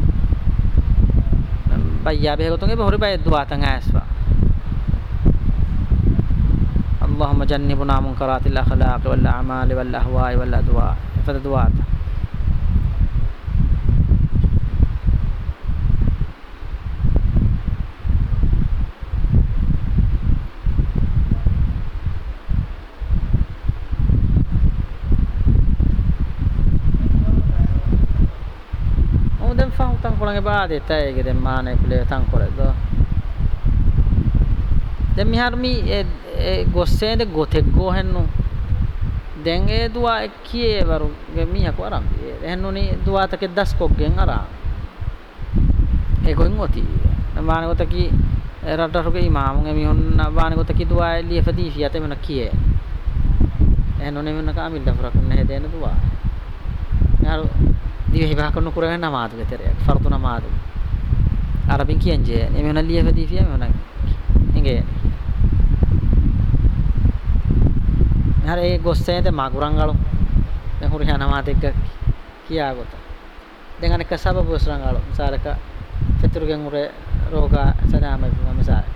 S1: بهوري دعاء اللهم جنبنا منكرات الاخلاق والاعمال والاهواء والادواء فتدواتها බාධිත ඒක දැන් මානෙකුල තංකොලද දැන් මිහර්මි ඒ ගොස්සේද ගොතෙක් ගෝහෙන්නු දැන් ඒ දුවා කීවරු මිහක වරම් එහෙන්නුනි දුවාතක දස්කොක්ගෙන් අරා ඒකෙන් ඔති මානෙකුත කි රටරුගේ ඉමාමුගේ මිහොන්න මානෙකුත කි දුවා එළිය ෆදීෆිය තෙමන කීයේ එහෙන්නුනි මෙන්න කාමිල් දෆරක් නැහැ දැන දුවා යාරු විවාහ කරන කුරාන නමාදු විතරයක් ෆර්දු නමාදු අරබින් කියන්නේ එමෙ හොන ලියවදී ෆිය මෙ හොන ඉංගේ හර ඒ ගොස්සේද මගුරංගලු දැන් හුරු යනමාත එක්ක කියාගොත දැන් අනේ කසබ බොස්රංගලු සාරක චතුරුගෙන් උරේ රෝග සනාම මම සාරක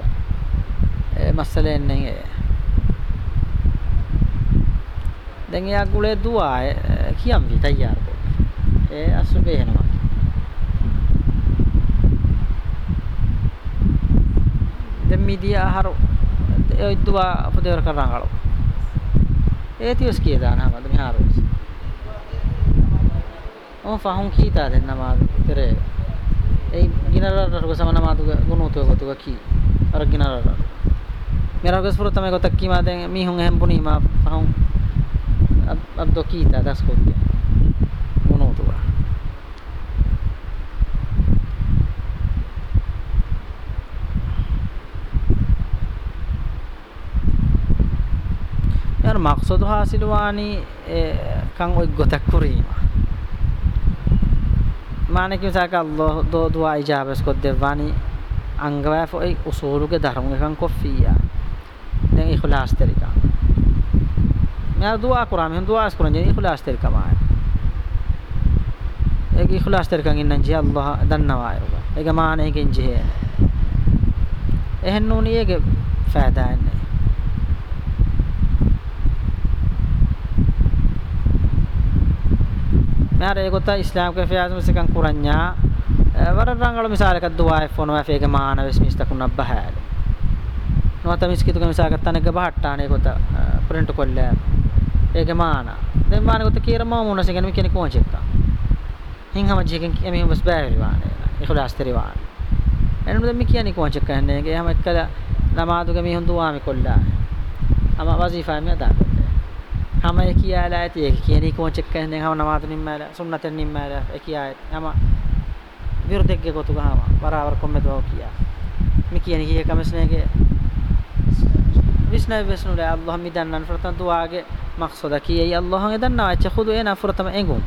S1: ඒ මස්සලෙන් නේ දැන් යා ගුලේ දුවා කියම් විතයාරකෝ ඒ අසුබ එහෙනවා දැන් මිදිය ආහාර ඒ දුවා පොදේර කරන ගාලෝ ඒ තියස් කිය දාන හමද මේ ආරෝස් ඕ ෆහුම් කීතා දෙන්න මාද ඉතරේ ඒ ගිනරරට සමන මාතු ගුණෝතෝ ගතුක කි අර ගිනරරට මෙරගස් පුර තමයි ගොතක් කීමා දැන් මිහුන් හැම්පුනීමා ෆහුම් අබ්දෝ කීතා දස්කෝ කිය তার মাকসদ হাসিলওয়ানি কাং ঐক্যতা করি মানে কি তাকে আল্লাহ দো দোয়া ইজাবেস কর দেবানি আঙ্গায় ওই উসুরুকে ধর্ম কাং কফিয়া দেন ইখলাস তেরিকা মেয়ার দোয়া করাম হেন দোয়া করেন যে ইখলাস তেরিকা মায় এক ইখলাস তেরিকা গিন্না জি আল্লাহ ধন্যবাদ এগে মানে গিন জি এহেন নুন এগে ফায়দা নেই މަރޭގޮތަށް އިސްލާމް ކެފަޔާސުމަސިކަން ކުރަންޏާ ވަރަށް ރަނގަޅު މިސާލަކަށް ދުވާއެއް ފޮނުވައި ފޭގެ މާނަވެސް މިސްތަކުނަށް ބަހައިލެ ނުވަތަ މިސްކިތުގެ މިސާގަ ތަނެއްގެ ބަހައްޓާނޭގޮތަ ޕްރިންޓް ކޮށްލައި ޭގެ މާނަ ދެން މާނެގޮތަ ކީރަމާ މޫނަސިގެނ މިކެނި ކޯންචެއްކަ ހިން ހަމަ ޖިހެކެން އެމިހުން ވެސް ބައިވެރިވާނޭ އިޚުލާސްތެރިވާނެ එනුද මි කියන්නේ කොහොමද කියන්නේ ඒ හැම එක්කලා නමාදුක මිහුන් දුවාමි කොල්ලා අම වසීෆා මිය දාන හම එක කියලා ඇති ඒක කියන එක කොහොම චෙක් කරන්නේ හම නමාතනින් මෑල සුන්නතෙන් නින් මෑල ඒ කියා යම විරුද්ධෙක්ගේ ගොතු ගහම බරාවර කොම්මෙදෝ කියා මේ කියන කී කමිෂනේගේ විෂ්ණු විෂ්ණු ලා අල්ලාහ් මිදන්නන් ෆරතන් දුආගේ මක්සද කීයි අල්ලාහ් දන්නා ච ඛුදු එන ෆරතම එඟුම්